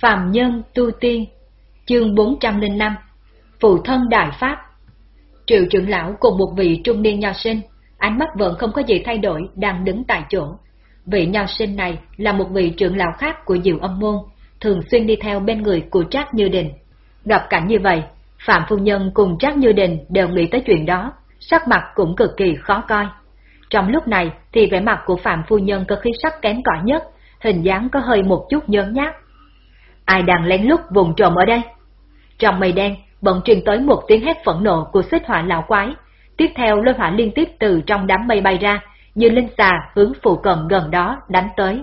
Phạm Nhân Tu Tiên Chương 405 Phụ thân Đại Pháp Triệu trưởng lão cùng một vị trung niên nho sinh, ánh mắt vẫn không có gì thay đổi, đang đứng tại chỗ. Vị nho sinh này là một vị trưởng lão khác của Diệu Âm Môn, thường xuyên đi theo bên người của Trác Như Đình. Gặp cảnh như vậy, Phạm Phu Nhân cùng Trác Như Đình đều nghĩ tới chuyện đó, sắc mặt cũng cực kỳ khó coi. Trong lúc này thì vẻ mặt của Phạm Phu Nhân có khí sắc kém cỏi nhất, hình dáng có hơi một chút nhớ nhát. Ai đang lén lút vùng trộm ở đây? Trong mây đen, bỗng truyền tới một tiếng hét phẫn nộ của xích hỏa lão quái. Tiếp theo lôi hỏa liên tiếp từ trong đám mây bay ra, như linh xà hướng phụ cận gần đó đánh tới.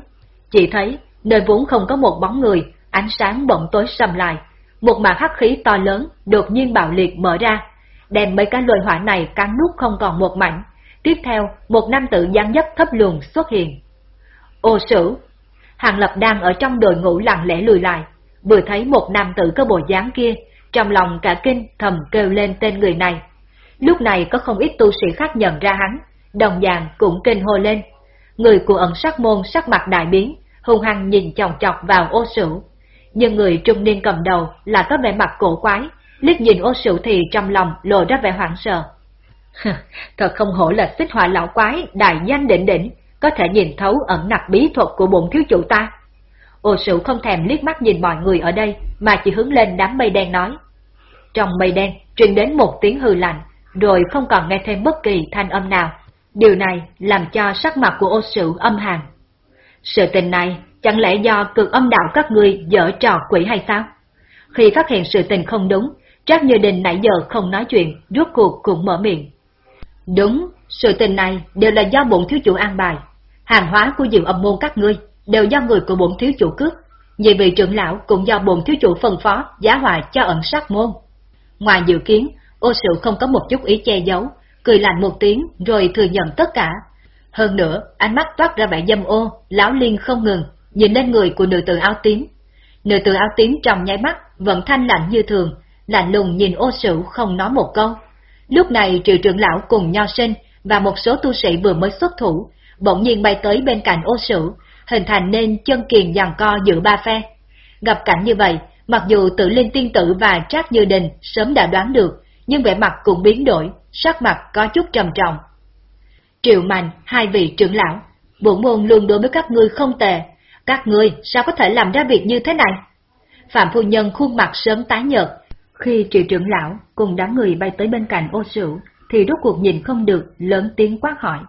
Chỉ thấy, nơi vốn không có một bóng người, ánh sáng bỗng tối sầm lại. Một màn hắc khí to lớn đột nhiên bạo liệt mở ra, đem mấy cái lôi hỏa này cắn nút không còn một mảnh. Tiếp theo, một nam tử dáng dấp thấp lùn xuất hiện. Ô sử, Hàng Lập đang ở trong đội ngũ lặng lẽ lùi lại, vừa thấy một nam tử có bộ dáng kia, trong lòng cả kinh thầm kêu lên tên người này. Lúc này có không ít tu sĩ khác nhận ra hắn, đồng dạng cũng kinh hô lên. Người của ẩn sắc môn sắc mặt đại biến, hung hăng nhìn chòng chọc vào ô sửu. Nhưng người trung niên cầm đầu là có vẻ mặt cổ quái, liếc nhìn ô sửu thì trong lòng lộ ra vẻ hoảng sợ. Thật không hổ là xích hỏa lão quái, đại danh đỉnh đỉnh, có thể nhìn thấu ẩn nặc bí thuật của bổn thiếu chủ ta. Ô sửu không thèm liếc mắt nhìn mọi người ở đây, mà chỉ hướng lên đám mây đen nói. Trong mây đen truyền đến một tiếng hư lạnh, rồi không còn nghe thêm bất kỳ thanh âm nào. Điều này làm cho sắc mặt của ô sửu âm hàn. Sự tình này chẳng lẽ do cực âm đạo các ngươi dở trò quỷ hay sao? Khi phát hiện sự tình không đúng, Trác Như Đình nãy giờ không nói chuyện, rốt cuộc cũng mở miệng. Đúng, sự tình này đều là do bổn thiếu chủ an bài. Hàng hóa của diệu âm môn các ngươi đều do người của bổn thiếu chủ cướp. Nhị vị trưởng lão cũng do bổn thiếu chủ phân phó giá hòa cho ẩn sát môn. Ngoài dự kiến, ô sự không có một chút ý che giấu, cười lạnh một tiếng rồi thừa nhận tất cả. Hơn nữa, ánh mắt toát ra vẻ dâm ô, lão liên không ngừng, nhìn lên người của nữ tử áo tím. Nữ tử áo tím trong nháy mắt, vẫn thanh lạnh như thường, lạnh lùng nhìn ô sửu không nói một câu. Lúc này triệu trưởng lão cùng nho sinh và một số tu sĩ vừa mới xuất thủ, bỗng nhiên bay tới bên cạnh ô sử hình thành nên chân kiền giằng co giữa ba phe. Gặp cảnh như vậy, mặc dù tự linh tiên tử và trác như đình sớm đã đoán được, nhưng vẻ mặt cũng biến đổi, sắc mặt có chút trầm trọng. Triệu Mạnh, hai vị trưởng lão, bổn môn luôn đối với các ngươi không tệ, các ngươi sao có thể làm ra việc như thế này? Phạm phu nhân khuôn mặt sớm tái nhợt, khi triệu trưởng lão cùng đám người bay tới bên cạnh ô sửu, thì rốt cuộc nhìn không được, lớn tiếng quát hỏi.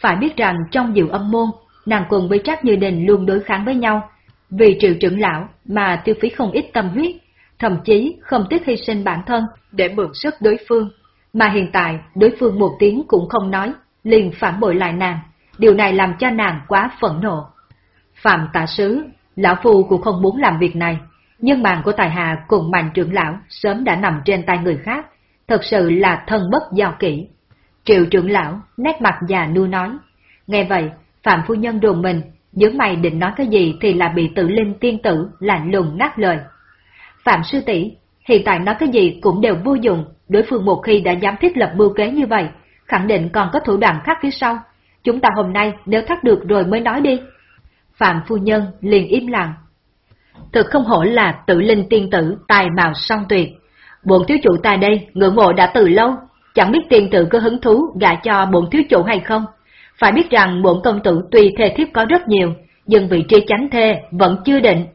Phải biết rằng trong diệu âm môn, nàng cùng với Trác Như Đình luôn đối kháng với nhau, vì triệu trưởng lão mà tiêu phí không ít tâm huyết, thậm chí không tiếc hy sinh bản thân để mượn sức đối phương. Mà hiện tại đối phương một tiếng cũng không nói, liền phản bội lại nàng, điều này làm cho nàng quá phẫn nộ. Phạm tạ sứ, lão phu cũng không muốn làm việc này, nhưng mạng của tài hạ cùng mạnh trưởng lão sớm đã nằm trên tay người khác, thật sự là thân bất giao kỹ. Triệu trưởng lão, nét mặt già nu nói. Nghe vậy, Phạm Phu Nhân đồn mình, nhớ mày định nói cái gì thì là bị tự linh tiên tử lạnh lùng ngắt lời. Phạm Sư tỷ hiện tại nói cái gì cũng đều vô dụng, đối phương một khi đã dám thiết lập mưu kế như vậy, khẳng định còn có thủ đoạn khác phía sau. Chúng ta hôm nay nếu thắt được rồi mới nói đi. Phạm Phu Nhân liền im lặng. Thực không hổ là tự linh tiên tử tài mạo song tuyệt. Bộn thiếu chủ ta đây ngưỡng mộ đã từ lâu, chẳng biết tiên tử có hứng thú gả cho bổn thiếu chủ hay không. Phải biết rằng bổn công tử tuy thê thiếp có rất nhiều, nhưng vị trí chánh thê vẫn chưa định.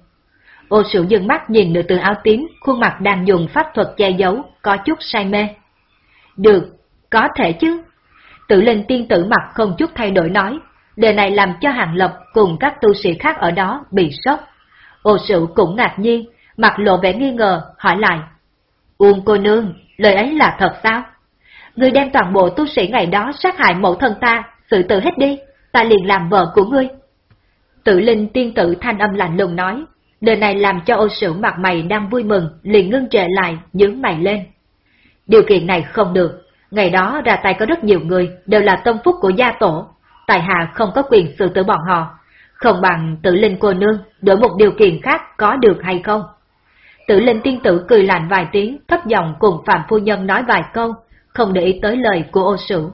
Ô sửu dừng mắt nhìn nữ tử áo tím, khuôn mặt đang dùng pháp thuật che giấu, có chút say mê. Được, có thể chứ. Tự linh tiên tử mặt không chút thay đổi nói, đề này làm cho Hàng Lập cùng các tu sĩ khác ở đó bị sốc. Ô sửu cũng ngạc nhiên, mặt lộ vẻ nghi ngờ, hỏi lại. Uông cô nương, lời ấy là thật sao? Ngươi đem toàn bộ tu sĩ ngày đó sát hại mẫu thân ta, sự tử hết đi, ta liền làm vợ của ngươi. Tử linh tiên tử thanh âm lạnh lùng nói, lời này làm cho ô sửu mặt mày đang vui mừng, liền ngưng trệ lại, nhướng mày lên. Điều kiện này không được, ngày đó ra tay có rất nhiều người, đều là tâm phúc của gia tổ, tài hạ không có quyền xử tử bọn họ, không bằng Tử linh cô nương đổi một điều kiện khác có được hay không. Tử linh tiên tử cười lạnh vài tiếng, thấp giọng cùng Phạm Phu Nhân nói vài câu, không để ý tới lời của ô sửu.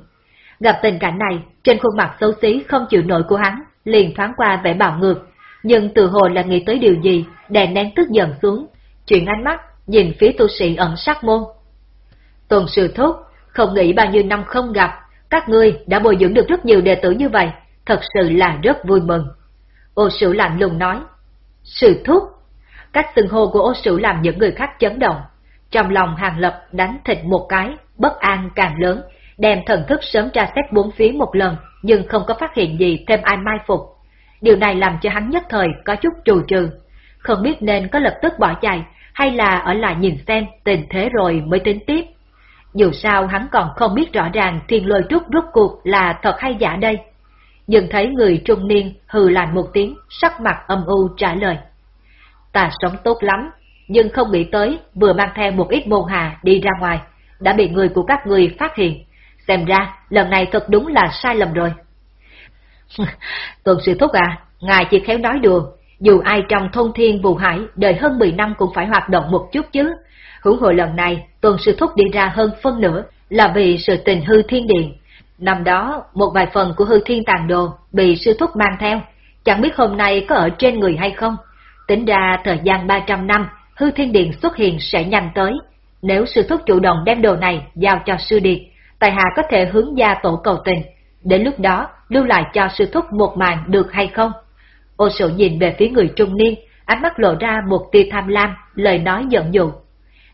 Gặp tình cảnh này, trên khuôn mặt xấu xí không chịu nổi của hắn, liền thoáng qua vẻ bạo ngược, nhưng từ hồ là nghĩ tới điều gì, đè nén tức giận xuống, chuyển ánh mắt, nhìn phía tu sĩ ẩn sát môn. Tuần sư thúc, không nghĩ bao nhiêu năm không gặp, các ngươi đã bồi dưỡng được rất nhiều đệ tử như vậy, thật sự là rất vui mừng. Ô sử lạnh lùng nói, sư thúc. Cách xưng hô của ô sử làm những người khác chấn động. Trong lòng hàng lập đánh thịt một cái, bất an càng lớn, đem thần thức sớm tra xét bốn phía một lần, nhưng không có phát hiện gì thêm ai mai phục. Điều này làm cho hắn nhất thời có chút trù trừ. Không biết nên có lập tức bỏ chạy, hay là ở lại nhìn xem tình thế rồi mới tính tiếp. Dù sao hắn còn không biết rõ ràng thiên lôi trúc rút cuộc là thật hay giả đây. Nhưng thấy người trung niên hừ lạnh một tiếng, sắc mặt âm u trả lời. Ta sống tốt lắm, nhưng không nghĩ tới vừa mang theo một ít môn hà đi ra ngoài, đã bị người của các người phát hiện. Xem ra, lần này thật đúng là sai lầm rồi. Tuần sư thúc à, ngài chỉ khéo nói đùa, dù ai trong thôn thiên vụ hải đời hơn 10 năm cũng phải hoạt động một chút chứ. Hưởng hội lần này, tuần sư thúc đi ra hơn phân nửa là vì sự tình hư thiên điện. Năm đó, một vài phần của hư thiên tàn đồ bị sư thúc mang theo, chẳng biết hôm nay có ở trên người hay không. Tính ra thời gian 300 năm, hư thiên điện xuất hiện sẽ nhanh tới. Nếu sư thúc chủ động đem đồ này giao cho sư điệt, tài hạ có thể hướng gia tổ cầu tình. Đến lúc đó, lưu lại cho sư thúc một màn được hay không? Ô sổ nhìn về phía người trung niên, ánh mắt lộ ra một tia tham lam, lời nói giận dụ.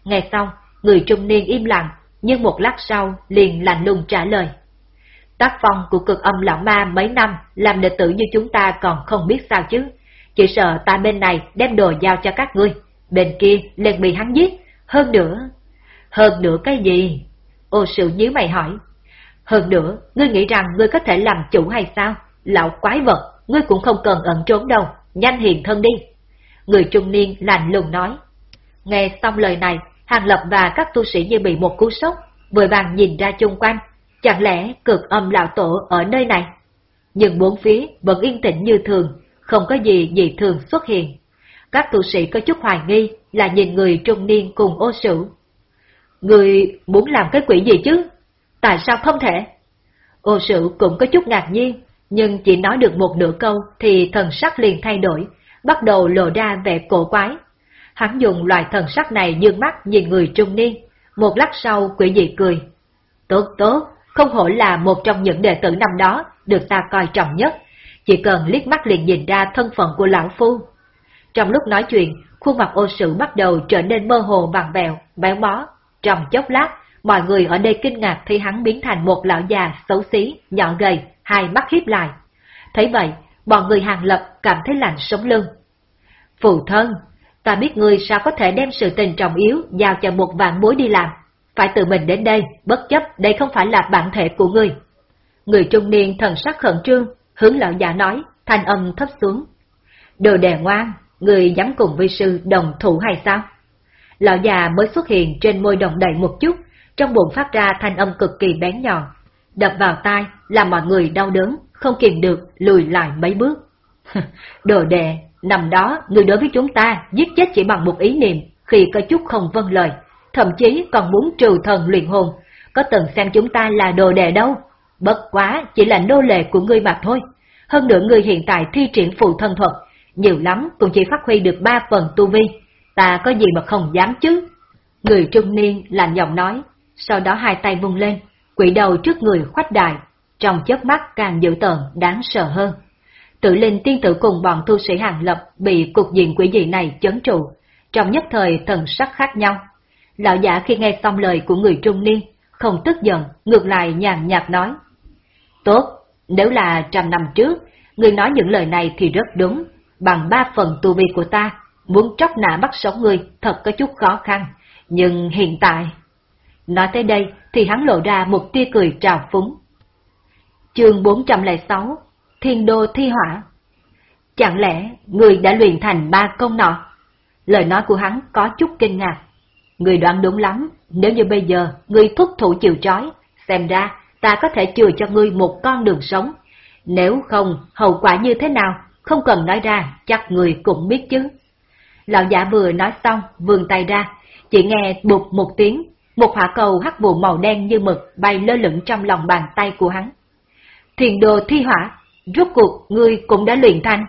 Nghe xong, người trung niên im lặng, nhưng một lát sau liền lạnh lùng trả lời. Tác phong của cực âm lão ma mấy năm làm đệ tử như chúng ta còn không biết sao chứ. Chỉ sợ ta bên này đem đồ giao cho các ngươi, bên kia liền bị hắn giết. Hơn nữa... Hơn nữa cái gì? Ô sự nhíu mày hỏi. Hơn nữa, ngươi nghĩ rằng ngươi có thể làm chủ hay sao? Lão quái vật, ngươi cũng không cần ẩn trốn đâu, nhanh hiện thân đi. Người trung niên lạnh lùng nói. Nghe xong lời này, Hàng Lập và các tu sĩ như bị một cú sốc, vội vàng nhìn ra chung quanh, chẳng lẽ cực âm lão tổ ở nơi này? Nhưng bốn phía vẫn yên tĩnh như thường, không có gì dị thường xuất hiện. Các tu sĩ có chút hoài nghi là nhìn người trung niên cùng ô sửu Người muốn làm cái quỷ gì chứ? Tại sao không thể? Ô sử cũng có chút ngạc nhiên, nhưng chỉ nói được một nửa câu thì thần sắc liền thay đổi, bắt đầu lộ ra vẻ cổ quái. Hắn dùng loại thần sắc này dương mắt nhìn người trung niên, một lát sau quỷ dị cười. Tốt tốt, không hổ là một trong những đệ tử năm đó được ta coi trọng nhất, chỉ cần liếc mắt liền nhìn ra thân phận của lão phu. Trong lúc nói chuyện, khuôn mặt ô sử bắt đầu trở nên mơ hồ bằng bèo, béo bó. Trong chốc lát, mọi người ở đây kinh ngạc thấy hắn biến thành một lão già xấu xí, nhỏ gầy, hai mắt hiếp lại. Thấy vậy, bọn người hàng lập cảm thấy lạnh sống lưng. Phụ thân, ta biết ngươi sao có thể đem sự tình trọng yếu giao cho một vạn bối đi làm. Phải tự mình đến đây, bất chấp đây không phải là bản thể của ngươi. Người trung niên thần sắc khẩn trương, hướng lão già nói, thanh âm thấp xuống. Đồ đề ngoan, người dám cùng vi sư đồng thủ hay sao? Lão già mới xuất hiện trên môi đồng đầy một chút, trong bụng phát ra thanh âm cực kỳ bén nhọn, đập vào tai làm mọi người đau đớn, không kìm được lùi lại mấy bước. Đồ đệ, nằm đó người đối với chúng ta giết chết chỉ bằng một ý niệm khi có chút không vâng lời, thậm chí còn muốn trừ thần luyện hồn, có từng xem chúng ta là đồ đệ đâu. Bất quá chỉ là nô lệ của ngươi mà thôi. Hơn nữa ngươi hiện tại thi triển phụ thân thuật, nhiều lắm cũng chỉ phát huy được ba phần tu vi. Ta có gì mà không dám chứ? Người trung niên lạnh giọng nói, sau đó hai tay vung lên, quỷ đầu trước người khoách đài, trong chớp mắt càng dữ tợn đáng sợ hơn. Tự linh tiên tử cùng bọn tu sĩ hàng lập bị cục diện quỷ dị này chấn trụ, trong nhất thời thần sắc khác nhau. Lão giả khi nghe xong lời của người trung niên, không tức giận, ngược lại nhàn nhạt nói. Tốt, nếu là trăm năm trước, người nói những lời này thì rất đúng, bằng ba phần tu vi của ta, muốn tróc nã bắt sống người thật có chút khó khăn, nhưng hiện tại... Nói tới đây thì hắn lộ ra một tia cười trào phúng. Chương 406 Thiên Đô Thi Hỏa Chẳng lẽ người đã luyện thành ba công nọ? Lời nói của hắn có chút kinh ngạc. Người đoán đúng lắm, nếu như bây giờ người thúc thủ chịu trói, xem ra ta có thể chừa cho ngươi một con đường sống. Nếu không, hậu quả như thế nào, không cần nói ra, chắc người cũng biết chứ. Lão giả vừa nói xong, vươn tay ra, chỉ nghe bụt một tiếng, một hỏa cầu hắc vụ màu đen như mực bay lơ lửng trong lòng bàn tay của hắn. Thiền đồ thi hỏa, rốt cuộc ngươi cũng đã luyện thanh.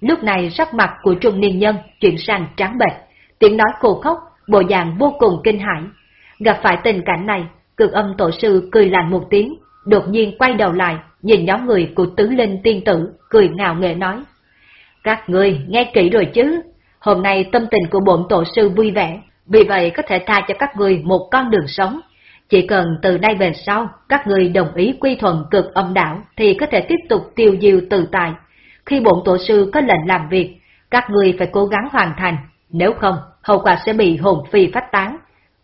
Lúc này sắc mặt của trung niên nhân chuyển sang trắng bệch, tiếng nói khô khốc, bộ dạng vô cùng kinh hãi. Gặp phải tình cảnh này, cực âm tổ sư cười lạnh một tiếng, đột nhiên quay đầu lại, nhìn nhóm người của tứ linh tiên tử, cười ngạo nghệ nói. Các người nghe kỹ rồi chứ, hôm nay tâm tình của bổn tổ sư vui vẻ, vì vậy có thể tha cho các người một con đường sống. Chỉ cần từ nay về sau, các người đồng ý quy thuận cực âm đảo thì có thể tiếp tục tiêu diêu tự tại. Khi bổn tổ sư có lệnh làm việc, các người phải cố gắng hoàn thành, nếu không, hậu quả sẽ bị hồn phi phát tán.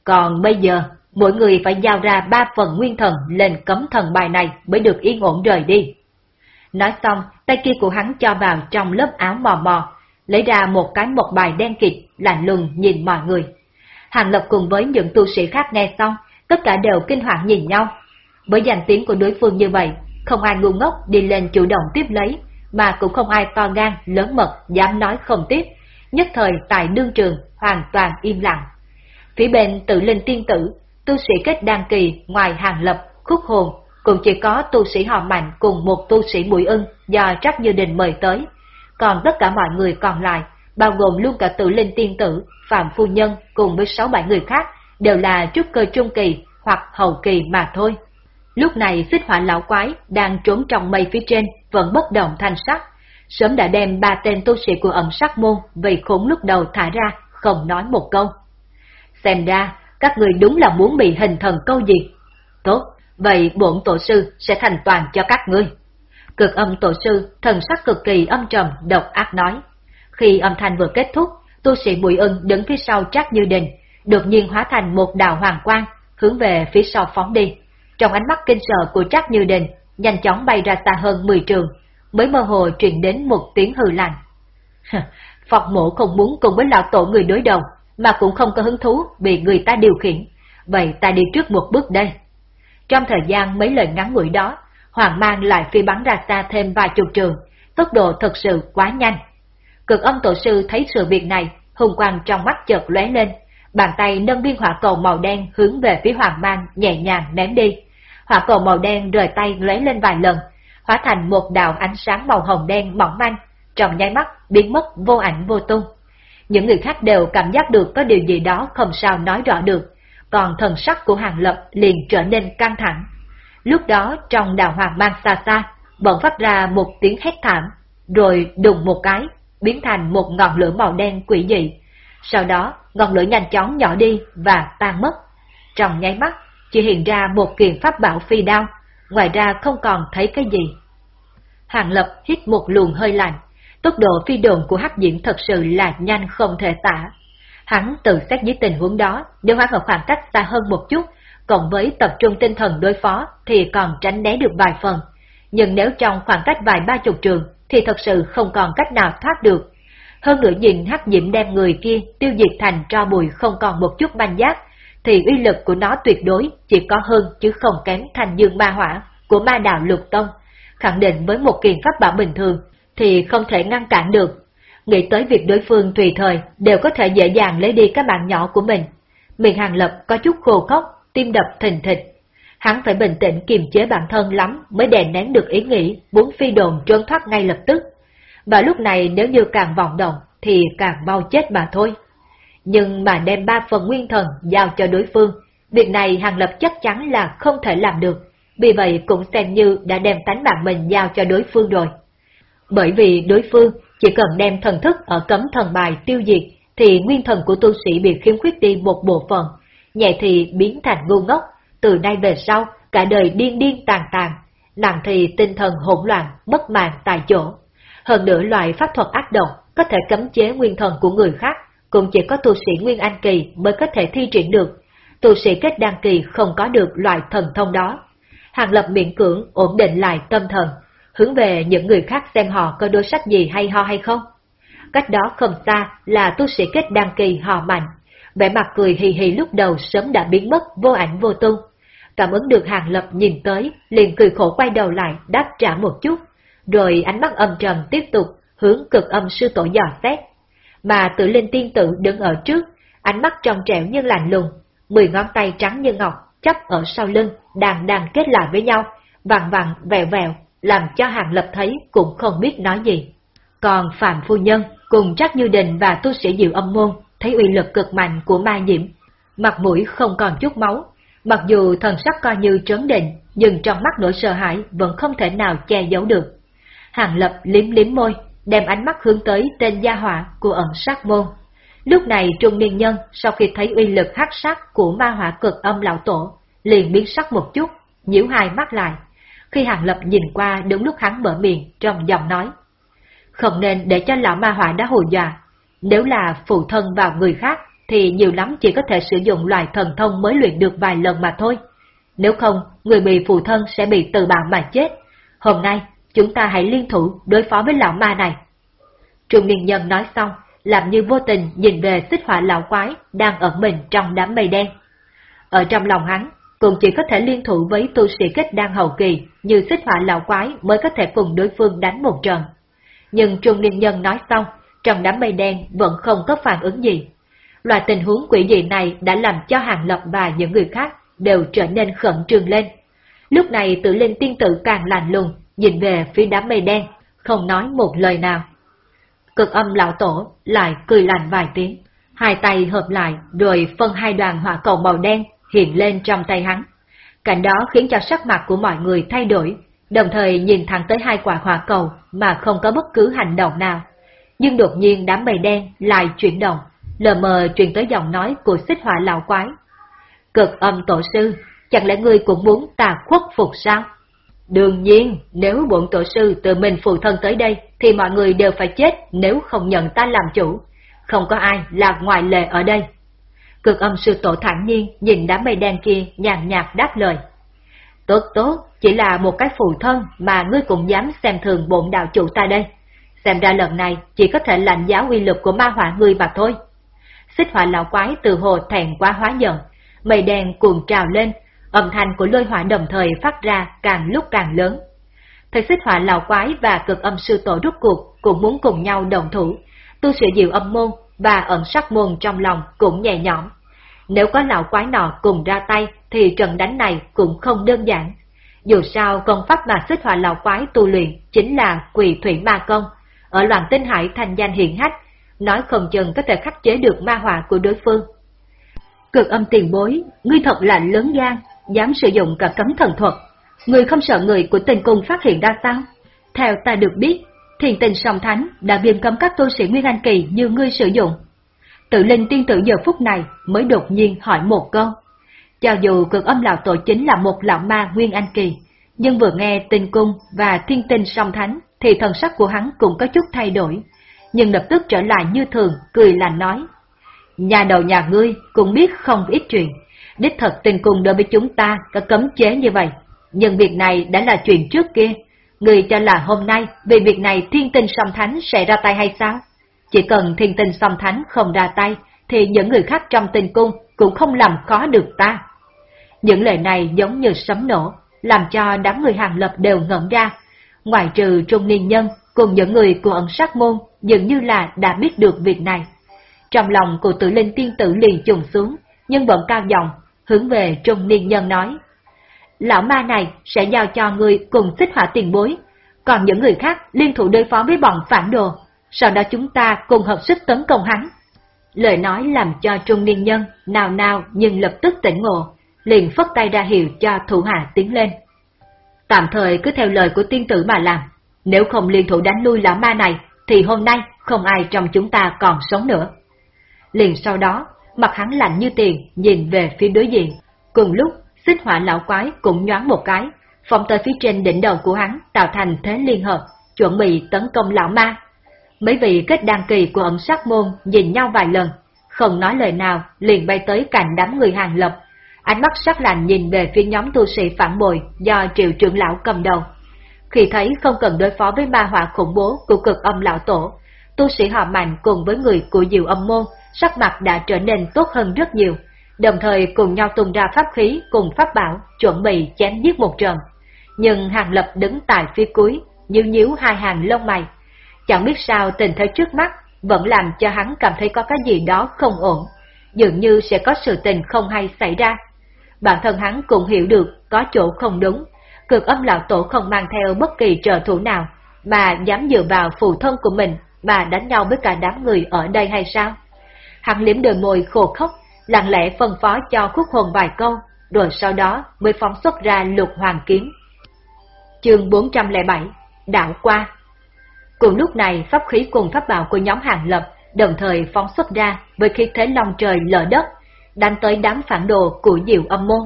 Còn bây giờ, mỗi người phải giao ra ba phần nguyên thần lên cấm thần bài này mới được yên ổn rời đi. Nói xong, tay kia của hắn cho vào trong lớp áo mò mò, lấy ra một cái một bài đen kịt, lạnh lùng nhìn mọi người. Hàng Lập cùng với những tu sĩ khác nghe xong, tất cả đều kinh hoàng nhìn nhau. Với danh tiếng của đối phương như vậy, không ai ngu ngốc đi lên chủ động tiếp lấy, mà cũng không ai to gan, lớn mật, dám nói không tiếp. Nhất thời tại đương trường, hoàn toàn im lặng. Phía bên tự linh tiên tử, tu sĩ kết đăng kỳ ngoài hàng lập, khúc hồn, cũng chỉ có tu sĩ họ mạnh cùng một tu sĩ mũi ưng do Trắc Như Đình mời tới. Còn tất cả mọi người còn lại, bao gồm luôn cả tự linh tiên tử, Phạm Phu Nhân cùng với sáu bảy người khác, đều là trúc cơ trung kỳ hoặc hậu kỳ mà thôi. Lúc này xích hỏa lão quái đang trốn trong mây phía trên, vẫn bất động thanh sắc. Sớm đã đem ba tên tu sĩ của ẩm sắc môn vì khốn lúc đầu thả ra, không nói một câu. Xem ra, các người đúng là muốn bị hình thần câu gì. Tốt, vậy bổn tổ sư sẽ thành toàn cho các ngươi. Cực âm tổ sư, thần sắc cực kỳ âm trầm, độc ác nói. Khi âm thanh vừa kết thúc, tu sĩ Bùi Ưng đứng phía sau Trác Như Đình, đột nhiên hóa thành một đạo hoàng quang, hướng về phía sau phóng đi. Trong ánh mắt kinh sợ của Trác Như Đình, nhanh chóng bay ra xa hơn 10 trường, mới mơ hồ truyền đến một tiếng hư lạnh. Phật mộ không muốn cùng với lão tổ người đối đầu, mà cũng không có hứng thú bị người ta điều khiển. Vậy ta đi trước một bước đây. Trong thời gian mấy lời ngắn ngủi đó, Hoàng mang lại phi bắn ra xa thêm vài chục trường, tốc độ thật sự quá nhanh. Cực âm tổ sư thấy sự việc này, hùng quang trong mắt chợt lóe lên, bàn tay nâng viên hỏa cầu màu đen hướng về phía Hoàng mang nhẹ nhàng ném đi. Hỏa cầu màu đen rời tay lóe lên vài lần, hóa thành một đạo ánh sáng màu hồng đen mỏng manh, trong nháy mắt biến mất vô ảnh vô tung. Những người khác đều cảm giác được có điều gì đó không sao nói rõ được, còn thần sắc của Hàng Lập liền trở nên căng thẳng. Lúc đó trong đào hoàng mang xa xa, bỗng phát ra một tiếng hét thảm, rồi đùng một cái, biến thành một ngọn lửa màu đen quỷ dị. Sau đó, ngọn lửa nhanh chóng nhỏ đi và tan mất. Trong nháy mắt, chỉ hiện ra một kiện pháp bảo phi đao, ngoài ra không còn thấy cái gì. Hàng Lập hít một luồng hơi lạnh, tốc độ phi đồn của hắc diễm thật sự là nhanh không thể tả. Hắn tự xét dưới tình huống đó, nếu hắn ở khoảng cách xa hơn một chút, cộng với tập trung tinh thần đối phó thì còn tránh né được vài phần. Nhưng nếu trong khoảng cách vài ba chục trường thì thật sự không còn cách nào thoát được. Hơn nữa nhìn hắc diễm đem người kia tiêu diệt thành tro bụi không còn một chút banh giác, thì uy lực của nó tuyệt đối chỉ có hơn chứ không kém thành dương ma hỏa của ma đạo lục tông. Khẳng định với một kiện pháp bảo bình thường thì không thể ngăn cản được. Nghĩ tới việc đối phương tùy thời đều có thể dễ dàng lấy đi các bạn nhỏ của mình. Miệng hàng lập có chút khô khóc, tim đập thình thịch. Hắn phải bình tĩnh kiềm chế bản thân lắm mới đè nén được ý nghĩ muốn phi đồn trốn thoát ngay lập tức. Và lúc này nếu như càng vọng động thì càng mau chết mà thôi. Nhưng mà đem ba phần nguyên thần giao cho đối phương, việc này Hàng Lập chắc chắn là không thể làm được, vì vậy cũng xem như đã đem tánh mạng mình giao cho đối phương rồi. Bởi vì đối phương chỉ cần đem thần thức ở cấm thần bài tiêu diệt, thì nguyên thần của tu sĩ bị khiếm khuyết đi một bộ phận, nhẹ thì biến thành ngu ngốc, từ nay về sau cả đời điên điên tàn tàn, nặng thì tinh thần hỗn loạn, mất mạng tại chỗ. Hơn nữa loại pháp thuật ác độc có thể cấm chế nguyên thần của người khác, cũng chỉ có tu sĩ Nguyên Anh Kỳ mới có thể thi triển được. Tu sĩ kết đăng kỳ không có được loại thần thông đó. Hàng Lập miễn cưỡng ổn định lại tâm thần, hướng về những người khác xem họ có đối sách gì hay ho hay không. Cách đó không xa là tu sĩ kết đăng kỳ họ mạnh, vẻ mặt cười hì hì lúc đầu sớm đã biến mất vô ảnh vô tung. Cảm ứng được Hàng Lập nhìn tới, liền cười khổ quay đầu lại đáp trả một chút, rồi ánh mắt âm trầm tiếp tục hướng cực âm sư tổ dò xét. Mà tự linh tiên tử đứng ở trước, ánh mắt trong trẻo như lạnh lùng, mười ngón tay trắng như ngọc chấp ở sau lưng, đàn đàn kết lại với nhau, vặn vặn vẹo vẹo, làm cho Hàng Lập thấy cũng không biết nói gì. Còn Phạm Phu Nhân cùng Trác Như Đình và tu sĩ Diệu Âm Môn thấy uy lực cực mạnh của ma nhiễm mặt mũi không còn chút máu. Mặc dù thần sắc coi như trấn định, nhưng trong mắt nỗi sợ hãi vẫn không thể nào che giấu được. Hàng Lập liếm liếm môi, đem ánh mắt hướng tới tên gia họa của ẩn sát môn. Lúc này trung niên nhân sau khi thấy uy lực hắc sắc của ma hỏa cực âm lão tổ, liền biến sắc một chút, nhíu hai mắt lại. Khi Hàng Lập nhìn qua đúng lúc hắn mở miệng trong giọng nói. Không nên để cho lão ma hỏa đã hù dọa. Nếu là phụ thân vào người khác, thì nhiều lắm chỉ có thể sử dụng loại thần thông mới luyện được vài lần mà thôi. Nếu không, người bị phụ thân sẽ bị từ bạo mà chết. Hôm nay, chúng ta hãy liên thủ đối phó với lão ma này. Trung niên nhân nói xong, làm như vô tình nhìn về xích hỏa lão quái đang ẩn mình trong đám mây đen. Ở trong lòng hắn, cũng chỉ có thể liên thủ với tu sĩ kết đan hậu kỳ như xích hỏa lão quái mới có thể cùng đối phương đánh một trận. Nhưng trung niên nhân nói xong, trong đám mây đen vẫn không có phản ứng gì. Loại tình huống quỷ dị này đã làm cho Hàng Lập và những người khác đều trở nên khẩn trương lên. Lúc này tự linh tiên tử càng lạnh lùng, nhìn về phía đám mây đen, không nói một lời nào. Cực âm lão tổ lại cười lạnh vài tiếng, hai tay hợp lại rồi phân hai đoàn hỏa cầu màu đen hiện lên trong tay hắn. Cảnh đó khiến cho sắc mặt của mọi người thay đổi, đồng thời nhìn thẳng tới hai quả hỏa cầu mà không có bất cứ hành động nào. Nhưng đột nhiên đám mây đen lại chuyển động, lờ mờ truyền tới giọng nói của xích hỏa lão quái. Cực âm tổ sư, chẳng lẽ ngươi cũng muốn ta khuất phục sao? Đương nhiên, nếu bổn tổ sư tự mình phụ thân tới đây, thì mọi người đều phải chết nếu không nhận ta làm chủ. Không có ai là ngoại lệ ở đây. Cực âm sư tổ thẳng nhiên nhìn đám mây đen kia nhàn nhạt đáp lời. Tốt tốt, chỉ là một cái phụ thân mà ngươi cũng dám xem thường bổn đạo chủ ta đây. Xem ra lần này chỉ có thể lạnh giáo uy lực của ma hỏa ngươi mà thôi. Xích hỏa lão quái từ hồ thẹn quá hóa giận, mây đen cuồng trào lên, âm thanh của lôi hỏa đồng thời phát ra càng lúc càng lớn. Thầy xích hỏa lão quái và cực âm sư tổ rút cuộc cũng muốn cùng nhau đồng thủ, tu sĩ diệu âm môn và ẩn sắc môn trong lòng cũng nhẹ nhõm. Nếu có lão quái nọ cùng ra tay thì trận đánh này cũng không đơn giản. Dù sao công pháp mà xích hỏa lão quái tu luyện chính là quỷ thủy ma công, ở loạn tinh hải thành danh hiển hách, nói không chừng có thể khắc chế được ma hỏa của đối phương. Cực âm tiền bối, ngươi thật là lớn gan, dám sử dụng cả cấm thần thuật. Ngươi không sợ người của tình cung phát hiện ra sao? Theo ta được biết, thiền tình song thánh đã biên cấm các tu sĩ Nguyên Anh Kỳ như ngươi sử dụng. Tự linh tiên tử giờ phút này mới đột nhiên hỏi một câu. Cho dù cực âm lão tổ chính là một lão ma Nguyên Anh Kỳ, nhưng vừa nghe tình cung và thiên tinh song thánh thì thần sắc của hắn cũng có chút thay đổi, nhưng lập tức trở lại như thường, cười là nói. Nhà đầu nhà ngươi cũng biết không ít chuyện, đích thật tình cùng đối với chúng ta có cấm chế như vậy, nhưng việc này đã là chuyện trước kia. Người cho là hôm nay vì việc này thiên tinh song thánh sẽ ra tay hay sao? Chỉ cần thiên tinh song thánh không ra tay, thì những người khác trong tình cung cũng không làm khó được ta. Những lời này giống như sấm nổ, làm cho đám người hàng lập đều ngẩn ra ngoại trừ trung niên nhân cùng những người của ẩn sát môn dường như là đã biết được việc này. Trong lòng của tử linh tiên tử liền trùng xuống, nhưng vẫn cao giọng hướng về trung niên nhân nói. Lão ma này sẽ giao cho người cùng xích hỏa tiền bối, còn những người khác liên thủ đối phó với bọn phản đồ, sau đó chúng ta cùng hợp sức tấn công hắn. Lời nói làm cho trung niên nhân nào nào nhưng lập tức tỉnh ngộ, liền phất tay ra hiệu cho thủ hạ tiến lên. Tạm thời cứ theo lời của tiên tử mà làm, nếu không liên thủ đánh lui lão ma này, thì hôm nay không ai trong chúng ta còn sống nữa. Liền sau đó, mặt hắn lạnh như tiền, nhìn về phía đối diện. Cùng lúc, xích hỏa lão quái cũng nhoáng một cái, phóng tới phía trên đỉnh đầu của hắn tạo thành thế liên hợp, chuẩn bị tấn công lão ma. Mấy vị kết đăng kỳ của ẩn sát môn nhìn nhau vài lần, không nói lời nào, liền bay tới cạnh đám người hàng lập. Ánh mắt sắc lạnh nhìn về phía nhóm tu sĩ phản bội do triệu trưởng lão cầm đầu. Khi thấy không cần đối phó với ma họa khủng bố của cực âm lão tổ, tu sĩ họ mạnh cùng với người của diệu âm môn, sắc mặt đã trở nên tốt hơn rất nhiều, đồng thời cùng nhau tung ra pháp khí cùng pháp bảo, chuẩn bị chém giết một trận. Nhưng Hàng Lập đứng tại phía cuối, nhíu nhíu hai hàng lông mày. Chẳng biết sao tình thế trước mắt vẫn làm cho hắn cảm thấy có cái gì đó không ổn, dường như sẽ có sự tình không hay xảy ra. Bản thân hắn cũng hiểu được có chỗ không đúng, cực âm lão tổ không mang theo bất kỳ trợ thủ nào, mà dám dựa vào phụ thân của mình mà đánh nhau với cả đám người ở đây hay sao? Hắn liếm đôi môi khô khốc, lặng lẽ phân phó cho khúc hồn vài câu, rồi sau đó mới phóng xuất ra lục hoàng kiếm. Chương 407 Đạo qua Cùng lúc này pháp khí cùng pháp bảo của nhóm hàng lập đồng thời phóng xuất ra với khí thế long trời lở đất, đánh tới đám phản đồ của diệu âm môn.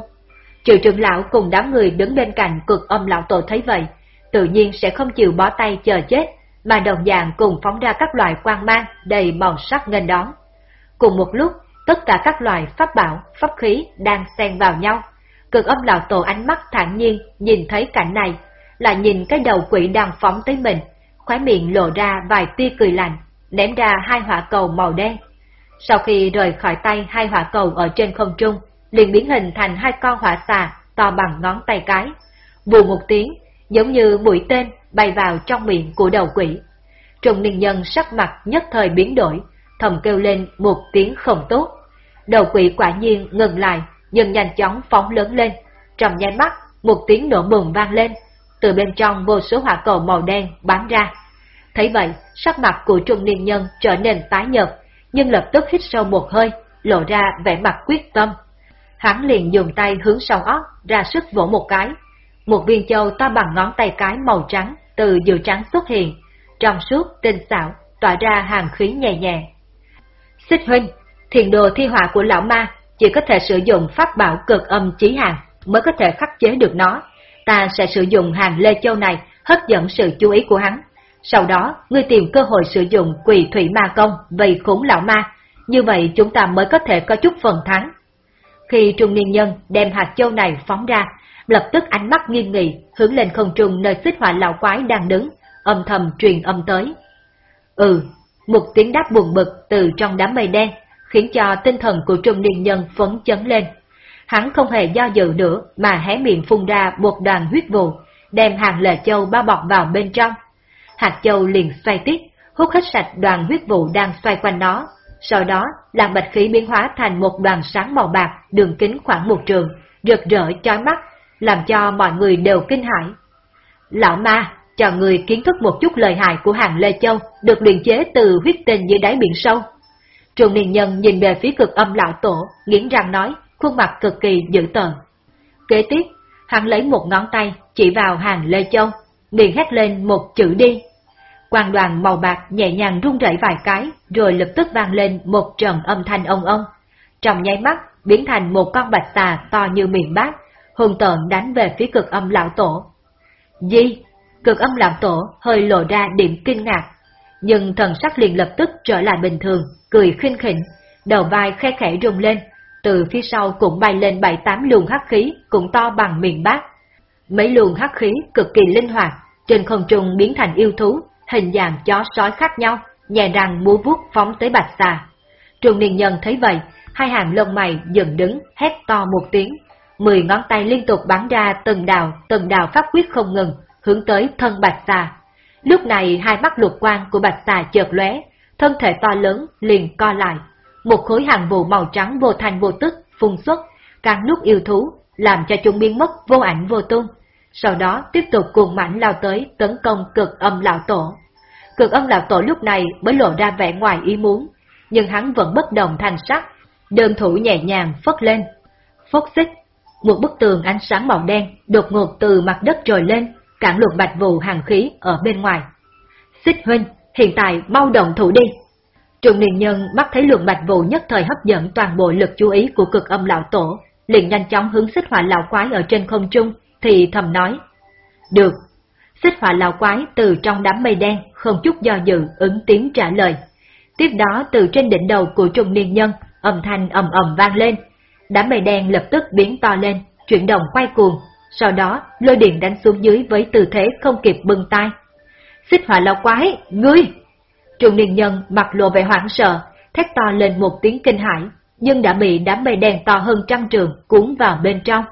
Triệu trưởng lão cùng đám người đứng bên cạnh cực âm lão tổ thấy vậy, tự nhiên sẽ không chịu bó tay chờ chết, mà đồng dạng cùng phóng ra các loại quang mang đầy màu sắc nghênh đón. Cùng một lúc, tất cả các loại pháp bảo, pháp khí đang xen vào nhau. Cực âm lão tổ ánh mắt thản nhiên nhìn thấy cảnh này, là nhìn cái đầu quỷ đang phóng tới mình, khóe miệng lộ ra vài tia cười lạnh, ném ra hai hỏa cầu màu đen. Sau khi rời khỏi tay hai hỏa cầu ở trên không trung, liền biến hình thành hai con hỏa xà to bằng ngón tay cái. Vù một tiếng, giống như mũi tên bay vào trong miệng của đầu quỷ. Trùng niên nhân sắc mặt nhất thời biến đổi, thầm kêu lên một tiếng không tốt. Đầu quỷ quả nhiên ngừng lại, nhưng nhanh chóng phóng lớn lên. Trong nháy mắt, một tiếng nổ bùng vang lên, từ bên trong vô số hỏa cầu màu đen bắn ra. Thấy vậy, sắc mặt của trung niên nhân trở nên tái nhợt, nhưng lập tức hít sâu một hơi, lộ ra vẻ mặt quyết tâm. Hắn liền dùng tay hướng sau óc, ra sức vỗ một cái. Một viên châu to bằng ngón tay cái màu trắng từ giữa trắng xuất hiện, trong suốt tinh xảo, tỏa ra hàng khí nhẹ nhẹ. Xích huynh, thiền đồ thi họa của lão ma chỉ có thể sử dụng pháp bảo cực âm chí hàng mới có thể khắc chế được nó. Ta sẽ sử dụng hàng lê châu này hấp dẫn sự chú ý của hắn. Sau đó, ngươi tìm cơ hội sử dụng quỷ thủy ma công vây khốn lão ma, như vậy chúng ta mới có thể có chút phần thắng. Khi trung niên nhân đem hạt châu này phóng ra, lập tức ánh mắt nghiêng nghị hướng lên không trung nơi xích hỏa lão quái đang đứng, âm thầm truyền âm tới. Ừ, một tiếng đáp buồn bực từ trong đám mây đen, khiến cho tinh thần của trung niên nhân phấn chấn lên. Hắn không hề do dự nữa mà hé miệng phun ra một đoàn huyết vụ, đem hàng lệ châu bao bọc vào bên trong. Hạt châu liền xoay tít hút hết sạch đoàn huyết vụ đang xoay quanh nó. Sau đó, làm bạch khí biến hóa thành một đoàn sáng màu bạc, đường kính khoảng một trường, rực rỡ chói mắt, làm cho mọi người đều kinh hãi. Lão ma, cho người kiến thức một chút lời hại của hàng Lê Châu, được luyện chế từ huyết tinh dưới đáy biển sâu. Trường niên nhân nhìn về phía cực âm lão tổ, nghiến răng nói, khuôn mặt cực kỳ dữ tợn. Kế tiếp, hắn lấy một ngón tay chỉ vào hàng Lê Châu, liền hét lên một chữ đi. Quang đoàn màu bạc nhẹ nhàng rung rẩy vài cái, rồi lập tức vang lên một trận âm thanh ông ông. Trong nháy mắt, biến thành một con bạch tà to như miệng bát, hùng tợn đánh về phía cực âm lão tổ. Di, cực âm lão tổ hơi lộ ra điểm kinh ngạc, nhưng thần sắc liền lập tức trở lại bình thường, cười khinh khỉnh, đầu vai khe khẽ rung lên, từ phía sau cũng bay lên bảy tám luồng hắc khí cũng to bằng miệng bát. Mấy luồng hắc khí cực kỳ linh hoạt, trên không trung biến thành yêu thú, hình dạng chó sói khác nhau, nhẹ răng múa vuốt phóng tới bạch xà. Trường niên nhân thấy vậy, hai hàng lông mày dừng đứng, hét to một tiếng. Mười ngón tay liên tục bắn ra từng đào, từng đào pháp quyết không ngừng, hướng tới thân bạch xà. Lúc này hai mắt lục quang của bạch xà chợt lóe, thân thể to lớn liền co lại. Một khối hàng vụ màu trắng vô thành vô tức phun xuất, càng lúc yêu thú, làm cho chúng biến mất vô ảnh vô tung. Sau đó tiếp tục cuồng mãnh lao tới tấn công cực âm lão tổ. Cực âm lão tổ lúc này mới lộ ra vẻ ngoài ý muốn, nhưng hắn vẫn bất động thành sắc, đơn thủ nhẹ nhàng phất lên. Phất xích, một bức tường ánh sáng màu đen đột ngột từ mặt đất trồi lên, cản luật bạch vụ hàng khí ở bên ngoài. Xích huynh, hiện tại mau động thủ đi. Trùng niên nhân bắt thấy luồng bạch vụ nhất thời hấp dẫn toàn bộ lực chú ý của cực âm lão tổ, liền nhanh chóng hướng xích hỏa lão quái ở trên không trung, thì thầm nói. Được. Xích hỏa lão quái từ trong đám mây đen, không chút do dự, ứng tiếng trả lời. Tiếp đó từ trên đỉnh đầu của trùng niên nhân, âm thanh ầm ầm vang lên. Đám mây đen lập tức biến to lên, chuyển động quay cuồng, sau đó lôi điện đánh xuống dưới với tư thế không kịp bưng tay. Xích hỏa lão quái, ngươi! Trùng niên nhân mặt lộ vẻ hoảng sợ, thét to lên một tiếng kinh hãi, nhưng đã bị đám mây đen to hơn trăm trường cuốn vào bên trong.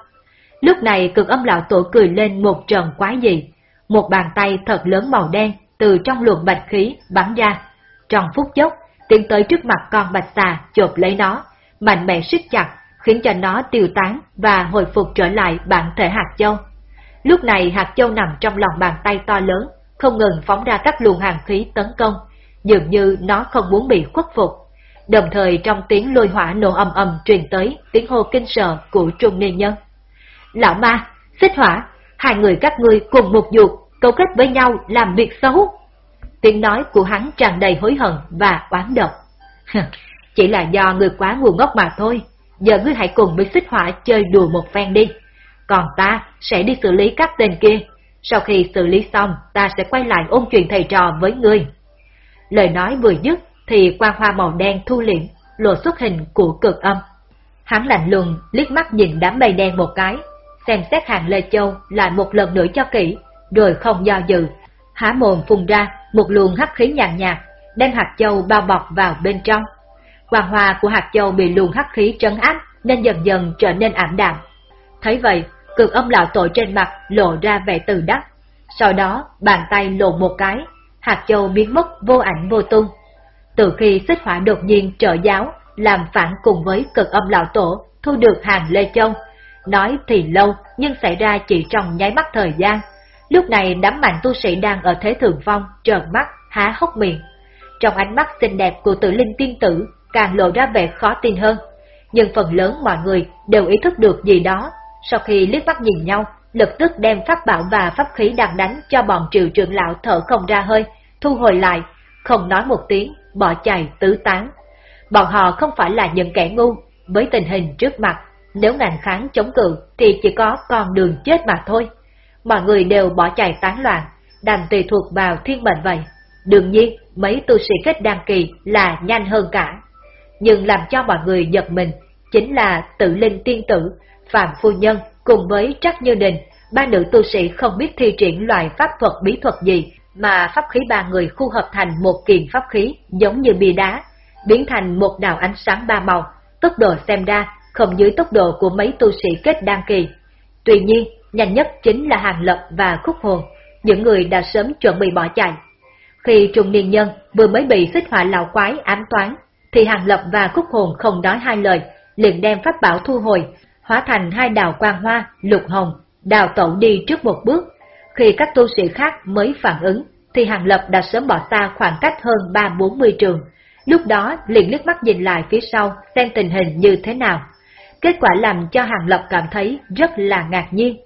Lúc này cực âm lão tổ cười lên một trận quái dị, một bàn tay thật lớn màu đen từ trong luồng bạch khí bắn ra. Trong phút chốc, tiến tới trước mặt con bạch xà chộp lấy nó, mạnh mẽ siết chặt, khiến cho nó tiêu tán và hồi phục trở lại bản thể hạt châu. Lúc này hạt châu nằm trong lòng bàn tay to lớn, không ngừng phóng ra các luồng hàng khí tấn công, dường như nó không muốn bị khuất phục. Đồng thời trong tiếng lôi hỏa nổ ầm ầm truyền tới tiếng hô kinh sợ của trung niên nhân. Lão ma, xích hỏa, hai người các ngươi cùng một ruột, cấu kết với nhau làm việc xấu. Tiếng nói của hắn tràn đầy hối hận và oán độc. Chỉ là do người quá ngu ngốc mà thôi, giờ ngươi hãy cùng với xích hỏa chơi đùa một phen đi. Còn ta sẽ đi xử lý các tên kia, sau khi xử lý xong ta sẽ quay lại ôn chuyện thầy trò với ngươi. Lời nói vừa dứt thì quang hoa màu đen thu liễm, lộ xuất hình của cực âm. Hắn lạnh lùng liếc mắt nhìn đám mây đen một cái, xem xét hàng Lê Châu lại một lần nữa cho kỹ, rồi không do dự, há mồm phun ra một luồng hắc khí nhàn nhạt, đem hạt châu bao bọc vào bên trong. Quang hoa của hạt châu bị luồng hắc khí trấn áp nên dần dần trở nên ảm đạm. Thấy vậy, cực âm lão tổ trên mặt lộ ra vẻ từ đắc. Sau đó, bàn tay lộ một cái, hạt châu biến mất vô ảnh vô tung. Từ khi xích hỏa đột nhiên trợ giáo, làm phản cùng với cực âm lão tổ, thu được hàng Lê Châu. Nói thì lâu, nhưng xảy ra chỉ trong nháy mắt thời gian. Lúc này đám mạnh tu sĩ đang ở thế thường vong trợn mắt, há hốc miệng. Trong ánh mắt xinh đẹp của tử linh tiên tử, càng lộ ra vẻ khó tin hơn. Nhưng phần lớn mọi người đều ý thức được gì đó, sau khi liếc mắt nhìn nhau, lập tức đem pháp bảo và pháp khí đang đánh cho bọn triệu trưởng lão thở không ra hơi, thu hồi lại, không nói một tiếng, bỏ chạy tứ tán. Bọn họ không phải là những kẻ ngu, với tình hình trước mặt, nếu ngành kháng chống cự thì chỉ có con đường chết mà thôi. Mọi người đều bỏ chạy tán loạn, đành tùy thuộc vào thiên mệnh vậy. Đương nhiên, mấy tu sĩ kết đăng kỳ là nhanh hơn cả. Nhưng làm cho mọi người giật mình chính là tự linh tiên tử, Phạm Phu Nhân cùng với Trắc Như Đình, ba nữ tu sĩ không biết thi triển loại pháp thuật bí thuật gì mà pháp khí ba người khu hợp thành một kiện pháp khí giống như bia đá, biến thành một đạo ánh sáng ba màu, tốc độ xem ra không dưới tốc độ của mấy tu sĩ kết đăng kỳ. Tuy nhiên, nhanh nhất chính là Hàng Lập và Khúc Hồn, những người đã sớm chuẩn bị bỏ chạy. Khi trùng niên nhân vừa mới bị xích hỏa lão quái ám toán, thì Hàng Lập và Khúc Hồn không nói hai lời, liền đem pháp bảo thu hồi, hóa thành hai đào quang hoa, lục hồng, đào tẩu đi trước một bước. Khi các tu sĩ khác mới phản ứng, thì Hàng Lập đã sớm bỏ xa khoảng cách hơn ba bốn mươi trường. Lúc đó liền liếc mắt nhìn lại phía sau xem tình hình như thế nào. Kết quả làm cho Hàng Lập cảm thấy rất là ngạc nhiên.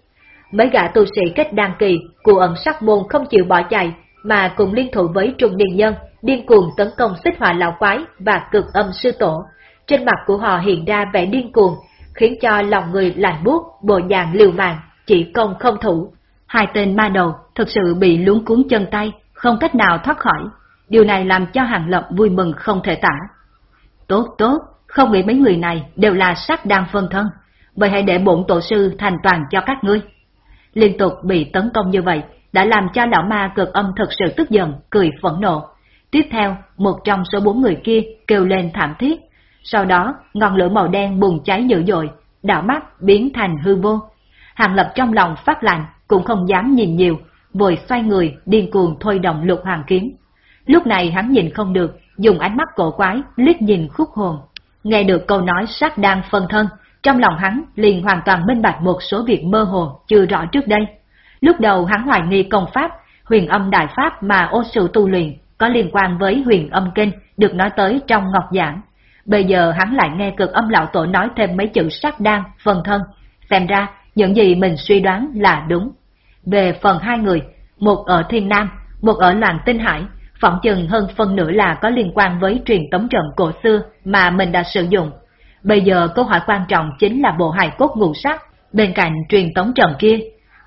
Mấy gã tu sĩ kết đăng kỳ của ẩn sắc môn không chịu bỏ chạy, mà cùng liên thủ với trung niên nhân, điên cuồng tấn công xích hỏa lão quái và cực âm sư tổ. Trên mặt của họ hiện ra vẻ điên cuồng, khiến cho lòng người lạnh buốt, bộ dạng liều mạng, chỉ công không thủ. Hai tên ma đầu thực sự bị luống cuốn chân tay, không cách nào thoát khỏi. Điều này làm cho Hàng Lập vui mừng không thể tả. Tốt tốt, không nghĩ mấy người này đều là sát đang phân thân, vậy hãy để bổn tổ sư thành toàn cho các ngươi. Liên tục bị tấn công như vậy, đã làm cho lão ma cực âm thật sự tức giận, cười phẫn nộ. Tiếp theo, một trong số bốn người kia kêu lên thảm thiết. Sau đó, ngọn lửa màu đen bùng cháy dữ dội, đảo mắt biến thành hư vô. Hàng lập trong lòng phát lạnh, cũng không dám nhìn nhiều, vội xoay người điên cuồng thôi động lục hoàng kiếm. Lúc này hắn nhìn không được, dùng ánh mắt cổ quái liếc nhìn khúc hồn. Nghe được câu nói sát đang phân thân, trong lòng hắn liền hoàn toàn minh bạch một số việc mơ hồ chưa rõ trước đây. Lúc đầu hắn hoài nghi công pháp, huyền âm đại pháp mà ô sự tu luyện có liên quan với huyền âm kinh được nói tới trong ngọc giảng. Bây giờ hắn lại nghe cực âm lão tổ nói thêm mấy chữ sát đan, phần thân. Xem ra, những gì mình suy đoán là đúng. Về phần hai người, một ở Thiên Nam, một ở làng Tinh Hải, phỏng chừng hơn phân nửa là có liên quan với truyền tống trận cổ xưa mà mình đã sử dụng. Bây giờ câu hỏi quan trọng chính là bộ hài cốt ngũ sắc bên cạnh truyền tống trận kia.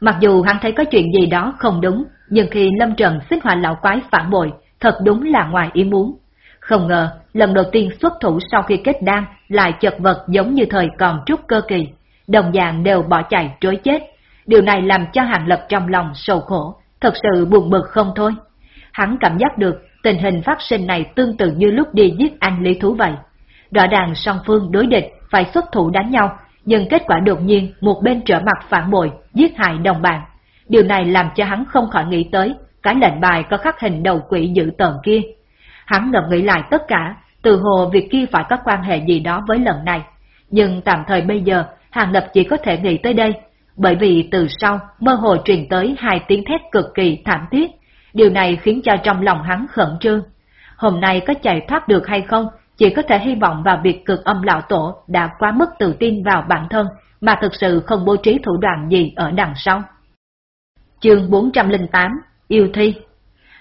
Mặc dù hắn thấy có chuyện gì đó không đúng, nhưng khi Lâm Trần xích hỏa lão quái phản bội, thật đúng là ngoài ý muốn. Không ngờ, lần đầu tiên xuất thủ sau khi kết đan lại chật vật giống như thời còn trúc cơ kỳ, đồng dạng đều bỏ chạy trối chết. Điều này làm cho Hàng Lập trong lòng sầu khổ, thật sự buồn bực không thôi. Hắn cảm giác được tình hình phát sinh này tương tự như lúc đi giết anh Lý Thú vậy. Rõ ràng song phương đối địch phải xuất thủ đánh nhau, nhưng kết quả đột nhiên một bên trở mặt phản bội, giết hại đồng bạn. Điều này làm cho hắn không khỏi nghĩ tới cái lệnh bài có khắc hình đầu quỷ dự tợn kia. Hắn ngậm nghĩ lại tất cả, từ hồ việc kia phải có quan hệ gì đó với lần này. Nhưng tạm thời bây giờ, Hàng Lập chỉ có thể nghĩ tới đây, bởi vì từ sau mơ hồ truyền tới hai tiếng thét cực kỳ thảm thiết. Điều này khiến cho trong lòng hắn khẩn trương. Hôm nay có chạy thoát được hay không, chỉ có thể hy vọng vào việc cực âm lão tổ đã quá mức tự tin vào bản thân, mà thực sự không bố trí thủ đoạn gì ở đằng sau. Chương 408 Yêu Thi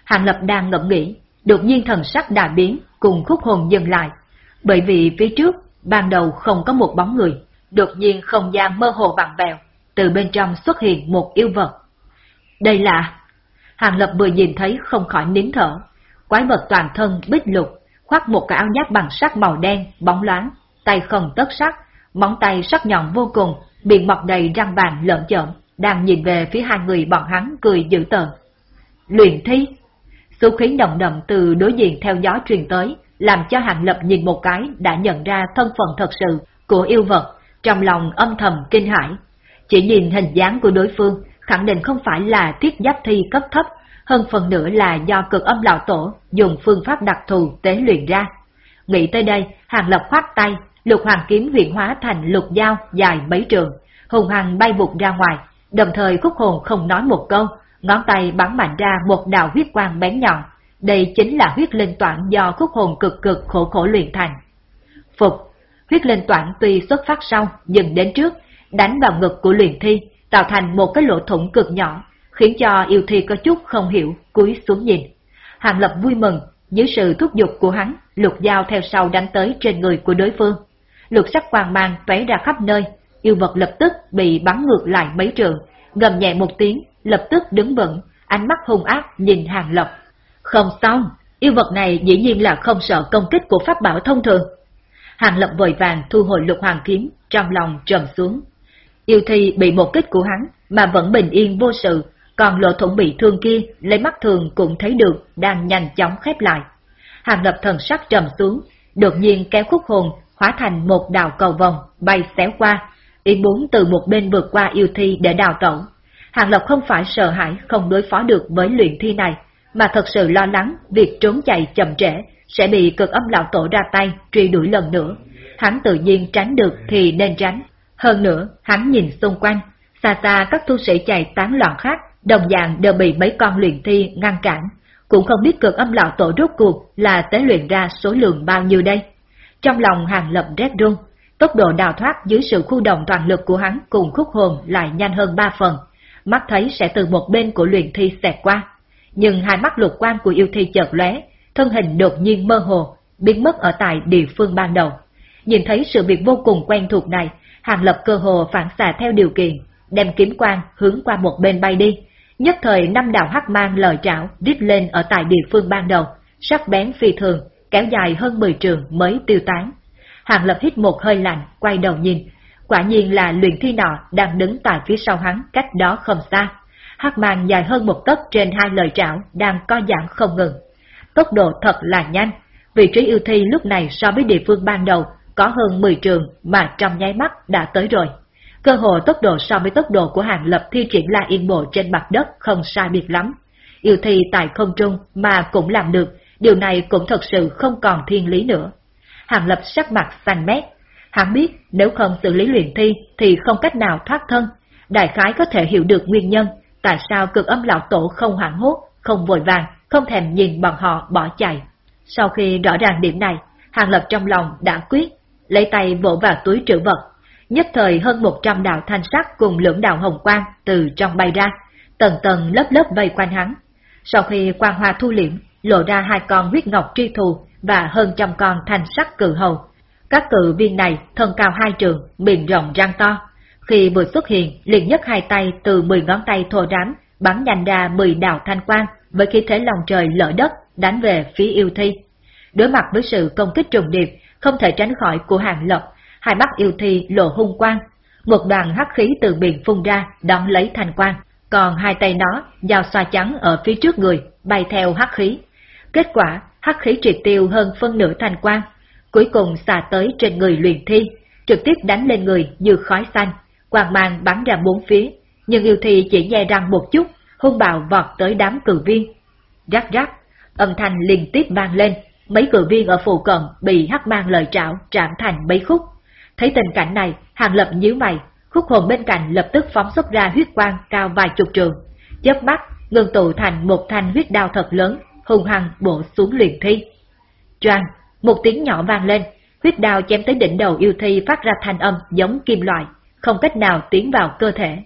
Hàng Lập đang ngẫm nghĩ, đột nhiên thần sắc đà biến cùng khúc hồn dừng lại, bởi vì phía trước, ban đầu không có một bóng người, đột nhiên không gian mơ hồ vặn vẹo, từ bên trong xuất hiện một yêu vật. Đây là... Hàng Lập vừa nhìn thấy không khỏi nín thở, quái vật toàn thân bích lục, khoác một cái áo giáp bằng sắt màu đen, bóng loáng, tay không tất sắt, móng tay sắc nhọn vô cùng, miệng mọc đầy răng vàng lợn chợm, đang nhìn về phía hai người bọn hắn cười dữ tợn. Luyện thi Số khí nồng đậm từ đối diện theo gió truyền tới, làm cho Hàng Lập nhìn một cái đã nhận ra thân phận thật sự của yêu vật, trong lòng âm thầm kinh hãi. Chỉ nhìn hình dáng của đối phương, khẳng định không phải là thiết giáp thi cấp thấp, hơn phần nữa là do cực âm lão tổ dùng phương pháp đặc thù tế luyện ra. Nghĩ tới đây, Hàng Lập khoát tay, lục hoàng kiếm huyện hóa thành lục dao dài mấy trường, hùng hằng bay vụt ra ngoài, đồng thời khúc hồn không nói một câu, ngón tay bắn mạnh ra một đạo huyết quang bén nhọn. Đây chính là huyết linh toản do khúc hồn cực cực khổ khổ luyện thành. Phục, huyết linh toản tuy xuất phát sau, dừng đến trước, đánh vào ngực của luyện thi, tạo thành một cái lỗ thủng cực nhỏ, khiến cho yêu thi có chút không hiểu, cúi xuống nhìn. Hàng Lập vui mừng, dưới sự thúc giục của hắn, lục dao theo sau đánh tới trên người của đối phương. Lục sắc quang mang tóe ra khắp nơi, yêu vật lập tức bị bắn ngược lại mấy trường, gầm nhẹ một tiếng, lập tức đứng vững, ánh mắt hung ác nhìn Hàng Lập. Không xong, yêu vật này dĩ nhiên là không sợ công kích của pháp bảo thông thường. Hàng Lập vội vàng thu hồi lục hoàng kiếm, trong lòng trầm xuống. Yêu thi bị một kích của hắn mà vẫn bình yên vô sự, còn lộ thủng bị thương kia lấy mắt thường cũng thấy được đang nhanh chóng khép lại. Hàng Lập thần sắc trầm xuống, đột nhiên kéo khúc hồn hóa thành một đào cầu vòng bay xéo qua, ý muốn từ một bên vượt qua yêu thi để đào tẩu. Hàng Lập không phải sợ hãi không đối phó được với luyện thi này, mà thật sự lo lắng việc trốn chạy chậm trễ sẽ bị cực âm lão tổ ra tay truy đuổi lần nữa. Hắn tự nhiên tránh được thì nên tránh. Hơn nữa, hắn nhìn xung quanh, xa xa các tu sĩ chạy tán loạn khác, đồng dạng đều bị mấy con luyện thi ngăn cản. Cũng không biết cực âm lão tổ rốt cuộc là tế luyện ra số lượng bao nhiêu đây. Trong lòng hàng lập rét run, tốc độ đào thoát dưới sự khu động toàn lực của hắn cùng khúc hồn lại nhanh hơn ba phần. Mắt thấy sẽ từ một bên của luyện thi xẹt qua. Nhưng hai mắt lục quan của yêu thi chợt lóe, thân hình đột nhiên mơ hồ, biến mất ở tại địa phương ban đầu. Nhìn thấy sự việc vô cùng quen thuộc này, Hàng Lập cơ hồ phản xạ theo điều kiện, đem kiếm quang hướng qua một bên bay đi. Nhất thời năm đạo hắc mang lời trảo rít lên ở tại địa phương ban đầu, sắc bén phi thường, kéo dài hơn 10 trường mới tiêu tán. Hàng Lập hít một hơi lạnh, quay đầu nhìn, quả nhiên là luyện thi nọ đang đứng tại phía sau hắn cách đó không xa. Hắc mang dài hơn một tấc trên hai lời trảo đang co giãn không ngừng. Tốc độ thật là nhanh, vị trí ưu thi lúc này so với địa phương ban đầu có hơn 10 trường mà trong nháy mắt đã tới rồi. Cơ hội tốc độ so với tốc độ của hàng lập thi triển la yên bộ trên mặt đất không sai biệt lắm. Yêu thi tại không trung mà cũng làm được, điều này cũng thật sự không còn thiên lý nữa. Hàng lập sắc mặt xanh mét. Hắn biết nếu không xử lý luyện thi thì không cách nào thoát thân. Đại khái có thể hiểu được nguyên nhân tại sao cực âm lão tổ không hoảng hốt, không vội vàng, không thèm nhìn bọn họ bỏ chạy. Sau khi rõ ràng điểm này, Hàng Lập trong lòng đã quyết lấy tay vỗ vào túi trữ vật. Nhất thời hơn 100 đạo thanh sắc cùng lưỡng đạo hồng quang từ trong bay ra, tầng tầng lớp lớp vây quanh hắn. Sau khi quang hoa thu liễm, lộ ra hai con huyết ngọc tri thù và hơn trăm con thanh sắc cự hầu. Các cự viên này thân cao hai trường, miệng rộng răng to. Khi vừa xuất hiện, liền nhấc hai tay từ 10 ngón tay thô rám, bắn nhanh ra 10 đạo thanh quang với khí thế lòng trời lỡ đất đánh về phía yêu thi. Đối mặt với sự công kích trùng điệp, không thể tránh khỏi của hàng lập, hai mắt yêu thi lộ hung quang. Một đoàn hắc khí từ biển phun ra, đón lấy thành quang, còn hai tay nó, giao xoa trắng ở phía trước người, bay theo hắc khí. Kết quả, hắc khí triệt tiêu hơn phân nửa thành quang, cuối cùng xà tới trên người luyện thi, trực tiếp đánh lên người như khói xanh, quang mang bắn ra bốn phía, nhưng yêu thi chỉ nghe răng một chút, hung bạo vọt tới đám cử viên. Rắc rắc, âm thanh liên tiếp vang lên, mấy cử viên ở phụ cận bị hắc mang lời trảo trảm thành mấy khúc. Thấy tình cảnh này, hàng lập nhíu mày, khúc hồn bên cạnh lập tức phóng xuất ra huyết quang cao vài chục trường. Chớp mắt, ngưng tụ thành một thanh huyết đao thật lớn, hung hăng bổ xuống luyện thi. Choang, một tiếng nhỏ vang lên, huyết đao chém tới đỉnh đầu yêu thi phát ra thanh âm giống kim loại, không cách nào tiến vào cơ thể.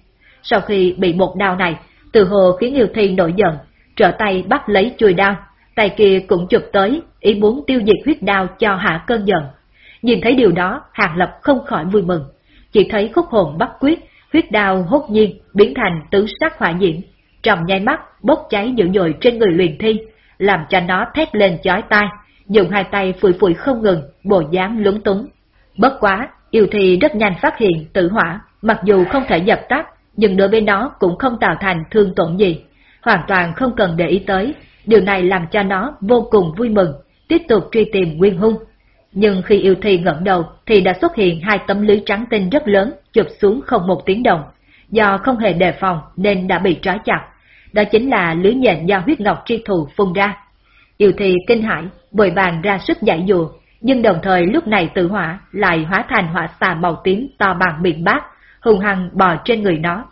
Sau khi bị một đao này, từ hồ khiến yêu thi nổi giận, trở tay bắt lấy chùi đao, tay kia cũng chụp tới, ý muốn tiêu diệt huyết đao cho hạ cơn giận. Nhìn thấy điều đó, Hàng Lập không khỏi vui mừng. Chỉ thấy khúc hồn bắt quyết, huyết đao hốt nhiên biến thành tứ sắc hỏa diễm, trong nháy mắt bốc cháy dữ dội trên người luyện thi, làm cho nó thét lên chói tai, dùng hai tay phủi phủi không ngừng, bộ dáng lúng túng. Bất quá, yêu thi rất nhanh phát hiện tử hỏa, mặc dù không thể dập tắt, nhưng đối với nó cũng không tạo thành thương tổn gì, hoàn toàn không cần để ý tới, điều này làm cho nó vô cùng vui mừng, tiếp tục truy tìm nguyên hung. Nhưng khi yêu thi ngẩng đầu thì đã xuất hiện hai tấm lưới trắng tinh rất lớn chụp xuống không một tiếng động, do không hề đề phòng nên đã bị trói chặt. Đó chính là lưới nhện do huyết ngọc tri thù phun ra. Yêu thi kinh hãi, bồi bàn ra sức giải dùa, nhưng đồng thời lúc này tự hỏa lại hóa thành hỏa xà màu tím to bằng miệng bát, hung hăng bò trên người nó.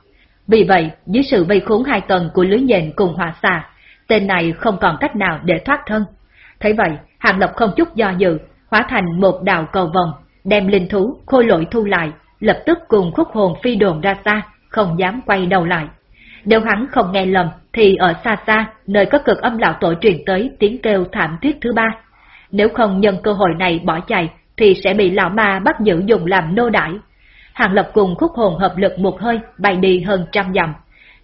Vì vậy, dưới sự vây khốn hai tầng của lưới nhện cùng hỏa xà, tên này không còn cách nào để thoát thân. Thấy vậy, Hàng Lập không chút do dự, hóa thành một đạo cầu vòng, đem linh thú khôi lỗi thu lại, lập tức cùng khúc hồn phi đồn ra xa, không dám quay đầu lại. Nếu hắn không nghe lầm, thì ở xa xa, nơi có cực âm lão tổ truyền tới tiếng kêu thảm thiết thứ ba. Nếu không nhân cơ hội này bỏ chạy, thì sẽ bị lão ma bắt giữ dùng làm nô đãi. Hàng lập cùng khúc hồn hợp lực một hơi bay đi hơn trăm dặm.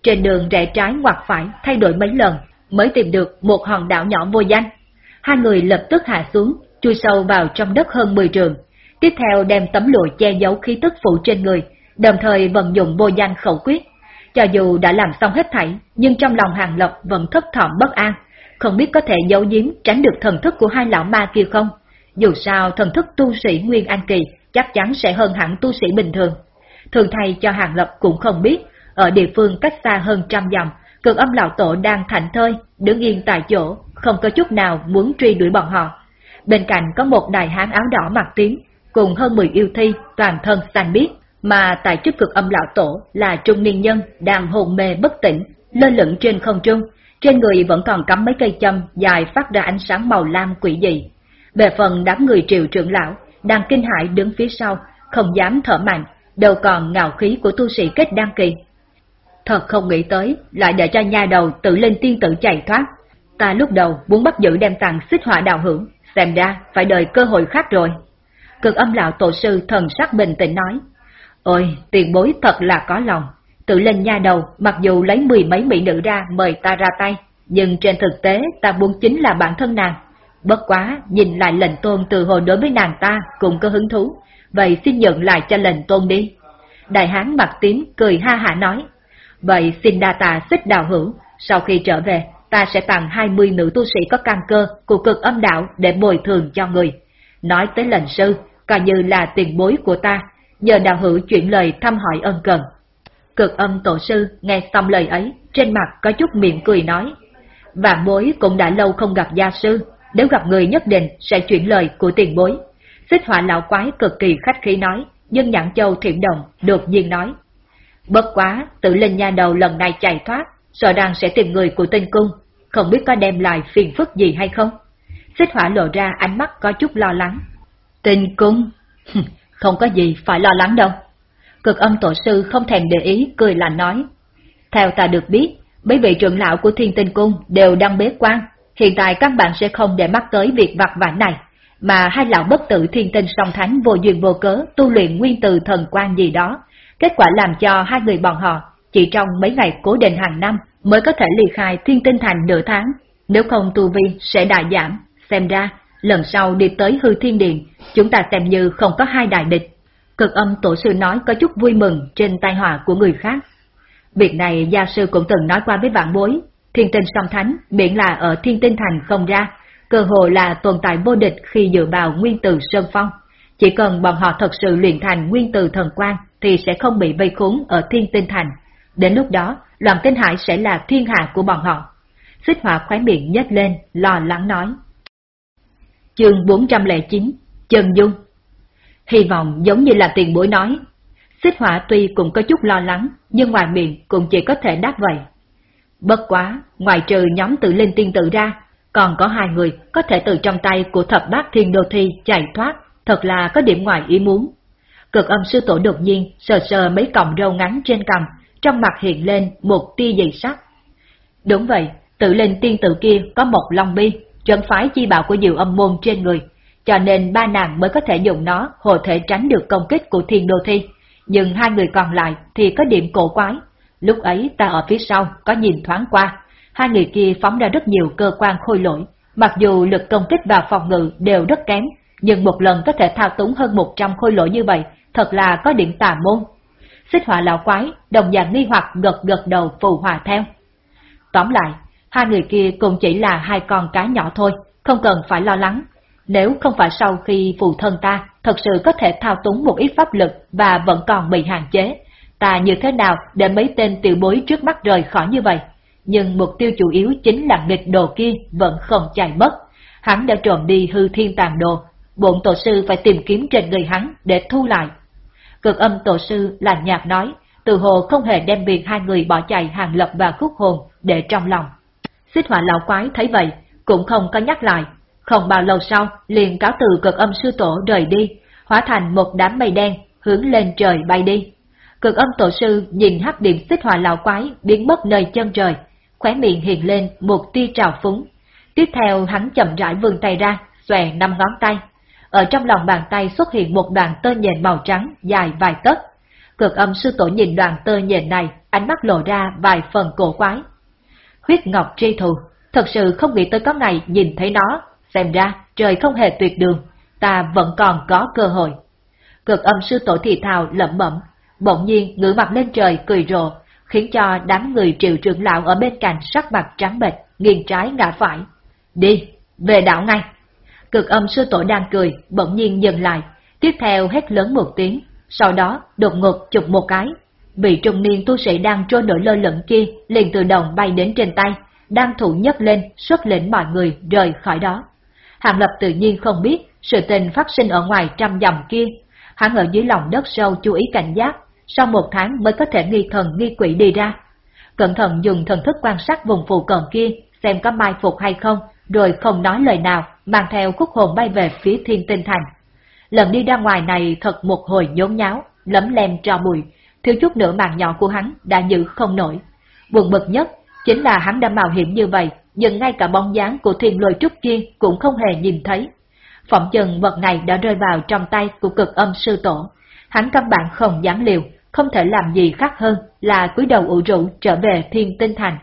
Trên đường rẽ trái ngoặt phải thay đổi mấy lần mới tìm được một hòn đảo nhỏ vô danh. Hai người lập tức hạ xuống, chui sâu vào trong đất hơn 10 trường. Tiếp theo đem tấm lụa che giấu khí tức phụ trên người, đồng thời vận dụng vô danh khẩu quyết. Cho dù đã làm xong hết thảy, nhưng trong lòng hàng lập vẫn thấp thỏm bất an, không biết có thể giấu giếm tránh được thần thức của hai lão ma kia không. Dù sao thần thức tu sĩ Nguyên An Kỳ chắc chắn sẽ hơn hẳn tu sĩ bình thường. Thường thầy cho hàng lập cũng không biết, ở địa phương cách xa hơn trăm dặm, cực âm lão tổ đang thảnh thơi, đứng yên tại chỗ, không có chút nào muốn truy đuổi bọn họ. Bên cạnh có một đại hán áo đỏ mặt tím, cùng hơn 10 yêu thi, toàn thân xanh biếc, mà tại trước cực âm lão tổ là trung niên nhân đang hồn mê bất tỉnh, lơ lửng trên không trung, trên người vẫn còn cắm mấy cây châm dài phát ra ánh sáng màu lam quỷ dị. Về phần đám người triệu trưởng lão, đang kinh hãi đứng phía sau, không dám thở mạnh, đâu còn ngạo khí của tu sĩ kết đăng kỳ. Thật không nghĩ tới, lại để cho nha đầu tự lên tiên tử chạy thoát. Ta lúc đầu muốn bắt giữ đem tặng xích hỏa đào hưởng, xem ra phải đợi cơ hội khác rồi. Cực âm lão tổ sư thần sắc bình tĩnh nói, Ôi, tiền bối thật là có lòng. Tự lên nha đầu, mặc dù lấy mười mấy mỹ nữ ra mời ta ra tay, nhưng trên thực tế ta muốn chính là bản thân nàng. Bất quá, nhìn lại lệnh tôn từ hồi đối với nàng ta cũng có hứng thú, vậy xin nhận lại cho lệnh tôn đi. Đại hán mặt tím cười ha hả nói, vậy xin đa tạ xích đạo hữu, sau khi trở về, ta sẽ tặng 20 nữ tu sĩ có căn cơ của cực âm đạo để bồi thường cho người. Nói tới lệnh sư, coi như là tiền bối của ta, nhờ đạo hữu chuyển lời thăm hỏi ân cần. Cực âm tổ sư nghe xong lời ấy, trên mặt có chút miệng cười nói, vạn bối cũng đã lâu không gặp gia sư, nếu gặp người nhất định sẽ chuyển lời của tiền bối. Xích họa lão quái cực kỳ khách khí nói, nhưng nhãn châu thiện đồng đột nhiên nói. Bất quá, tự linh nha đầu lần này chạy thoát, sợ rằng sẽ tìm người của tinh cung, không biết có đem lại phiền phức gì hay không. Xích hỏa lộ ra ánh mắt có chút lo lắng. Tinh cung? không có gì phải lo lắng đâu. Cực âm tổ sư không thèm để ý, cười lạnh nói. Theo ta được biết, mấy vị trưởng lão của thiên tinh cung đều đang bế quan, hiện tại các bạn sẽ không để mắt tới việc vặt vãnh này, mà hai lão bất tử thiên tinh song thánh vô duyên vô cớ tu luyện nguyên từ thần quan gì đó, kết quả làm cho hai người bọn họ chỉ trong mấy ngày cố định hàng năm mới có thể ly khai thiên tinh thành nửa tháng, nếu không tu vi sẽ đại giảm, xem ra lần sau đi tới hư thiên điện, chúng ta xem như không có hai đại địch. Cực âm tổ sư nói có chút vui mừng trên tai họa của người khác. Việc này gia sư cũng từng nói qua với vạn bối, thiên tinh song thánh miễn là ở thiên tinh thành không ra, cơ hội là tồn tại vô địch khi dựa vào nguyên từ Sơn Phong. Chỉ cần bọn họ thật sự luyện thành nguyên từ thần quan thì sẽ không bị vây khốn ở thiên tinh thành. Đến lúc đó, loạn tinh hải sẽ là thiên hạ của bọn họ. Xích hỏa khoái miệng nhếch lên, lo lắng nói. Chương 409 Trần Dung Hy vọng giống như là tiền bối nói. Xích hỏa tuy cũng có chút lo lắng, nhưng ngoài miệng cũng chỉ có thể đáp vậy. Bất quá, ngoài trừ nhóm tự linh tiên tự ra, còn có hai người có thể từ trong tay của thập bát thiên đô thi chạy thoát, thật là có điểm ngoài ý muốn. Cực âm sư tổ đột nhiên sờ sờ mấy cọng râu ngắn trên cằm, trong mặt hiện lên một tia dày sắc. Đúng vậy, tự linh tiên tử kia có một long bi, trấn phái chi bảo của diệu âm môn trên người, cho nên ba nàng mới có thể dùng nó hộ thể tránh được công kích của thiên đô thi. Nhưng hai người còn lại thì có điểm cổ quái. Lúc ấy ta ở phía sau có nhìn thoáng qua, hai người kia phóng ra rất nhiều cơ quan khôi lỗi, mặc dù lực công kích và phòng ngự đều rất kém, nhưng một lần có thể thao túng hơn 100 khôi lỗi như vậy, thật là có điểm tà môn. Xích họa lão quái, đồng dạng nghi hoặc gật gật đầu phù hòa theo. Tóm lại, hai người kia cũng chỉ là hai con cá nhỏ thôi, không cần phải lo lắng. Nếu không phải sau khi phụ thân ta thật sự có thể thao túng một ít pháp lực và vẫn còn bị hạn chế, ta như thế nào để mấy tên tiểu bối trước mắt rời khỏi như vậy? Nhưng mục tiêu chủ yếu chính là nghịch đồ kia vẫn không chạy mất. Hắn đã trộm đi hư thiên tàn đồ, bộn tổ sư phải tìm kiếm trên người hắn để thu lại. Cực âm tổ sư là nhạc nói, từ hồ không hề đem việc hai người bỏ chạy hàng lập và khúc hồn để trong lòng. Xích hỏa lão quái thấy vậy, cũng không có nhắc lại. Không bao lâu sau, liền cáo từ cực âm sư tổ rời đi, hóa thành một đám mây đen, hướng lên trời bay đi. Cực âm tổ sư nhìn hắc điểm xích hỏa lão quái biến mất nơi chân trời, khóe miệng hiện lên một tia trào phúng. Tiếp theo hắn chậm rãi vươn tay ra, xòe năm ngón tay. Ở trong lòng bàn tay xuất hiện một đoàn tơ nhện màu trắng dài vài tấc. Cực âm sư tổ nhìn đoàn tơ nhện này, ánh mắt lộ ra vài phần cổ quái. Huyết ngọc tri thù, thật sự không nghĩ tới có ngày nhìn thấy nó, xem ra trời không hề tuyệt đường, ta vẫn còn có cơ hội. Cực âm sư tổ thì thào lẩm bẩm, bỗng nhiên ngửa mặt lên trời cười rộ, khiến cho đám người triệu trưởng lão ở bên cạnh sắc mặt trắng bệch, nghiêng trái ngã phải. Đi, về đảo ngay. Cực âm sư tổ đang cười, bỗng nhiên dừng lại, tiếp theo hét lớn một tiếng, sau đó đột ngột chụp một cái. Vị trung niên tu sĩ đang trôi nổi lơ lửng kia liền tự động bay đến trên tay, đang thủ nhấc lên xuất lĩnh mọi người rời khỏi đó. Hàng Lập tự nhiên không biết sự tình phát sinh ở ngoài trăm dặm kia. Hắn ở dưới lòng đất sâu chú ý cảnh giác, sau một tháng mới có thể nghi thần nghi quỷ đi ra. Cẩn thận dùng thần thức quan sát vùng phụ cận kia, xem có mai phục hay không, rồi không nói lời nào, mang theo khúc hồn bay về phía thiên tinh thành. Lần đi ra ngoài này thật một hồi nhốn nháo, lấm lem trò bụi, thiếu chút nữa mạng nhỏ của hắn đã giữ không nổi. Buồn bực nhất chính là hắn đã mạo hiểm như vậy, nhưng ngay cả bóng dáng của thiên lôi trúc kia cũng không hề nhìn thấy. Phỏng chừng vật này đã rơi vào trong tay của cực âm sư tổ. Hắn căn bản không dám liều, không thể làm gì khác hơn là cúi đầu ủ rũ trở về thiên tinh thành.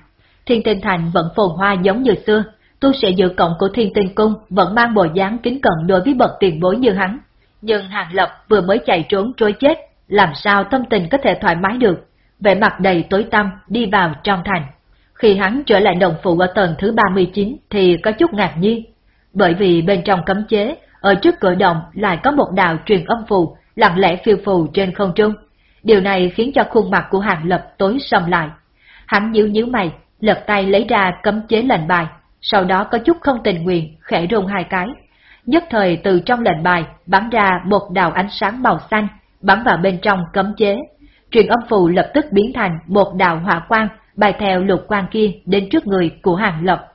Thiên tinh thành vẫn phồn hoa giống như xưa, tu sĩ dự cộng của thiên tinh cung vẫn mang bộ dáng kính cận đối với bậc tiền bối như hắn. Nhưng Hàng Lập vừa mới chạy trốn trối chết, làm sao tâm tình có thể thoải mái được, vẻ mặt đầy tối tăm đi vào trong thành. Khi hắn trở lại đồng phụ ở tầng thứ 39 thì có chút ngạc nhiên, bởi vì bên trong cấm chế, ở trước cửa động lại có một đạo truyền âm phù lặng lẽ phiêu phù trên không trung. Điều này khiến cho khuôn mặt của Hàng Lập tối sầm lại. Hắn nhíu nhíu mày, lật tay lấy ra cấm chế lệnh bài, sau đó có chút không tình nguyện, khẽ rung hai cái. Nhất thời từ trong lệnh bài bắn ra một đạo ánh sáng màu xanh, bắn vào bên trong cấm chế. Truyền âm phù lập tức biến thành một đạo hỏa quang, bay theo lục quang kia đến trước người của Hàng Lập.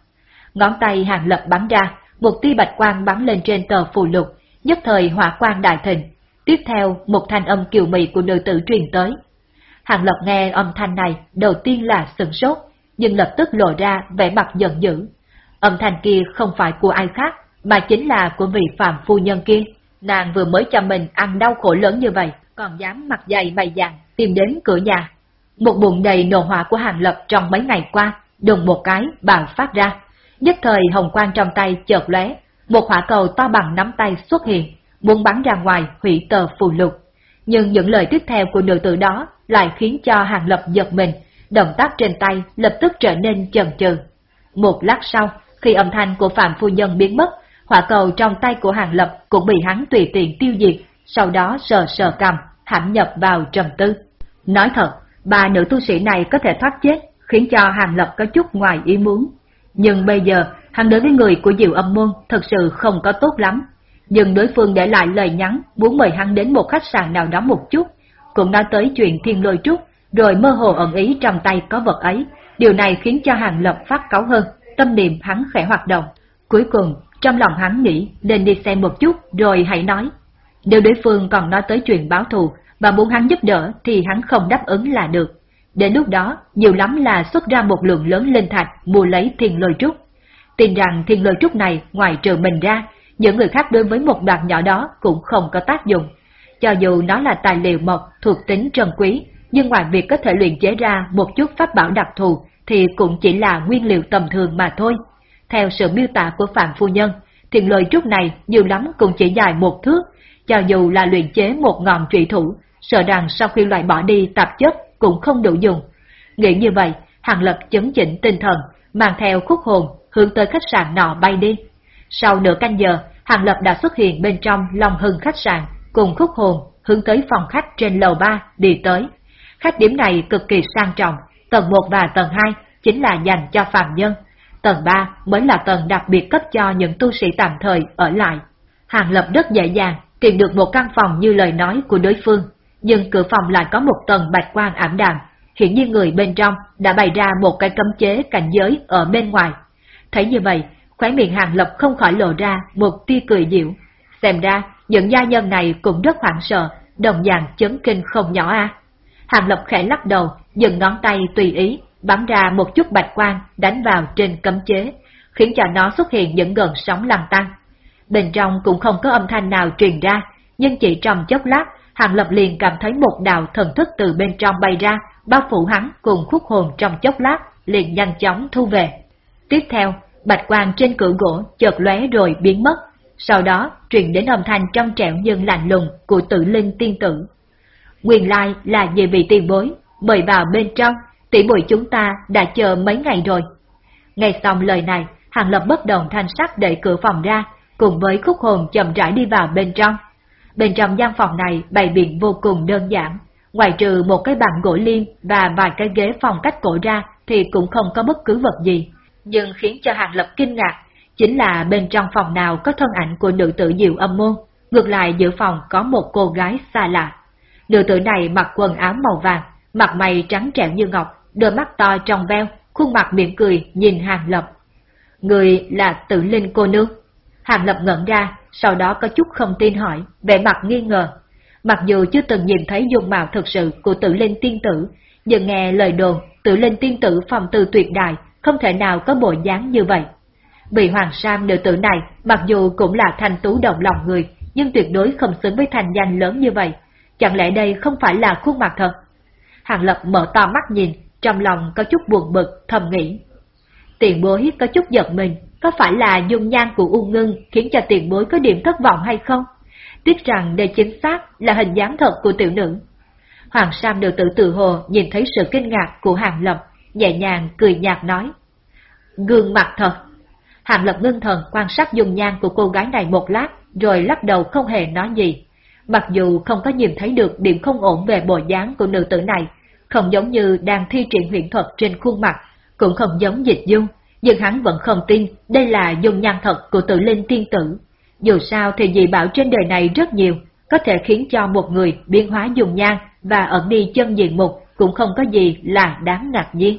Ngón tay Hàng Lập bắn ra, một tia bạch quang bắn lên trên tờ phù lục, nhất thời hỏa quang đại thịnh. Tiếp theo, một thanh âm kiều mị của nữ tử truyền tới. Hàng Lập nghe âm thanh này, đầu tiên là sừng sốt, nhưng lập tức lộ ra vẻ mặt giận dữ. Âm thanh kia không phải của ai khác, mà chính là của vị phạm phu nhân kia. Nàng vừa mới cho mình ăn đau khổ lớn như vậy, còn dám mặt dày mày dạn tìm đến cửa nhà. Một bụng đầy nổ hỏa của Hàng Lập trong mấy ngày qua, đùng một cái bạo phát ra. Nhất thời hồng quang trong tay chợt lóe, một hỏa cầu to bằng nắm tay xuất hiện, muốn bắn ra ngoài hủy tờ phù lục. Nhưng những lời tiếp theo của nữ tử đó lại khiến cho Hàng Lập giật mình, động tác trên tay lập tức trở nên chần chừ. Một lát sau, khi âm thanh của Phạm Phu Nhân biến mất, hỏa cầu trong tay của Hàng Lập cũng bị hắn tùy tiện tiêu diệt, sau đó sờ sờ cầm, hãm nhập vào trầm tư. Nói thật, ba nữ tu sĩ này có thể thoát chết, khiến cho Hàng Lập có chút ngoài ý muốn. Nhưng bây giờ, hắn đối với người của Diệu Âm Môn thật sự không có tốt lắm. Nhưng đối phương để lại lời nhắn muốn mời hắn đến một khách sạn nào đó một chút, cũng nói tới chuyện thiên lôi trúc, rồi mơ hồ ẩn ý trong tay có vật ấy, Điều này khiến cho Hàng Lập phát cáu hơn, tâm niệm hắn khẽ hoạt động. Cuối cùng, trong lòng hắn nghĩ nên đi xem một chút rồi hãy nói. Nếu đối phương còn nói tới chuyện báo thù và muốn hắn giúp đỡ thì hắn không đáp ứng là được. Đến lúc đó, nhiều lắm là xuất ra một lượng lớn linh thạch mua lấy thiên lôi trúc. Tin rằng thiên lôi trúc này ngoài trừ mình ra, những người khác đối với một đoạn nhỏ đó cũng không có tác dụng. Cho dù nó là tài liệu mộc thuộc tính trân quý, nhưng ngoài việc có thể luyện chế ra một chút pháp bảo đặc thù thì cũng chỉ là nguyên liệu tầm thường mà thôi. Theo sự miêu tả của Phạm Phu Nhân, thiền lôi trúc này nhiều lắm cũng chỉ dài một thước, cho dù là luyện chế một ngọn trụy thủ, sợ rằng sau khi loại bỏ đi tạp chất cũng không đủ dùng. Nghĩ như vậy, Hàng Lập chấn chỉnh tinh thần, mang theo khúc hồn hướng tới khách sạn nọ bay đi. Sau nửa canh giờ, Hàng Lập đã xuất hiện bên trong Long Hưng khách sạn, cùng khúc hồn hướng tới phòng khách trên lầu 3 đi tới. Khách điểm này cực kỳ sang trọng, tầng 1 và tầng 2 chính là dành cho phàm nhân, tầng 3 mới là tầng đặc biệt cấp cho những tu sĩ tạm thời ở lại. Hàng Lập rất dễ dàng tìm được một căn phòng như lời nói của đối phương, nhưng cửa phòng lại có một tầng bạch quang ảm đạm, Hiển nhiên người bên trong đã bày ra một cái cấm chế cảnh giới ở bên ngoài. Thấy như vậy, khóe miệng Hàng Lập không khỏi lộ ra một tia cười dịu. Xem ra, những gia nhân này cũng rất hoảng sợ, đồng dạng chấn kinh không nhỏ a. Hàng Lập khẽ lắc đầu, dừng ngón tay tùy ý, bắn ra một chút bạch quang đánh vào trên cấm chế, khiến cho nó xuất hiện những gần sóng lăn tăng. Bên trong cũng không có âm thanh nào truyền ra, nhưng chỉ trong chốc lát, Hàng Lập liền cảm thấy một đạo thần thức từ bên trong bay ra, bao phủ hắn cùng khúc hồn trong chốc lát, liền nhanh chóng thu về. Tiếp theo, bạch quang trên cửa gỗ chợt lóe rồi biến mất, sau đó truyền đến âm thanh trong trẻo nhưng lạnh lùng của tử linh tiên tử. Nguyên lai là về vị tiền bối, mời vào bên trong, tỷ muội chúng ta đã chờ mấy ngày rồi. Nghe xong lời này, Hàng Lập bất đồng thanh sắc đẩy cửa phòng ra, cùng với khúc hồn chậm rãi đi vào bên trong. Bên trong gian phòng này bày biện vô cùng đơn giản, ngoài trừ một cái bàn gỗ liêm và vài cái ghế phòng cách cổ ra thì cũng không có bất cứ vật gì. Nhưng khiến cho Hàng Lập kinh ngạc, chính là bên trong phòng nào có thân ảnh của nữ tử diệu âm môn, ngược lại giữa phòng có một cô gái xa lạ. Nữ tử này mặc quần áo màu vàng, mặt mày trắng trẻo như ngọc, đôi mắt to trong veo, khuôn mặt miệng cười nhìn Hàng Lập. Người là tử linh cô nương. Hàng Lập ngẩn ra, sau đó có chút không tin hỏi, vẻ mặt nghi ngờ. Mặc dù chưa từng nhìn thấy dung mạo thực sự của tử linh tiên tử, nhưng nghe lời đồn tử linh tiên tử phòng tư tuyệt đại, không thể nào có bộ dáng như vậy. Vị hoàng sam nữ tử này, mặc dù cũng là thanh tú động lòng người, nhưng tuyệt đối không xứng với thành danh lớn như vậy. Chẳng lẽ đây không phải là khuôn mặt thật? Hàng Lập mở to mắt nhìn, trong lòng có chút buồn bực, thầm nghĩ. Tiền bối có chút giật mình, có phải là dung nhan của U Ngưng khiến cho tiền bối có điểm thất vọng hay không? Tiếc rằng đây chính xác là hình dáng thật của tiểu nữ. Hoàng Sam được tự tự hồ nhìn thấy sự kinh ngạc của Hàng Lập, nhẹ nhàng cười nhạt nói. Gương mặt thật. Hàng Lập ngưng thần quan sát dung nhan của cô gái này một lát, rồi lắc đầu không hề nói gì. Mặc dù không có nhìn thấy được điểm không ổn về bộ dáng của nữ tử này, không giống như đang thi triển huyện thuật trên khuôn mặt, cũng không giống dịch dung, nhưng hắn vẫn không tin đây là dung nhan thật của tự linh tiên tử. Dù sao thì dị bảo trên đời này rất nhiều, có thể khiến cho một người biến hóa dùng nhan và ẩn đi chân diện mục cũng không có gì là đáng ngạc nhiên.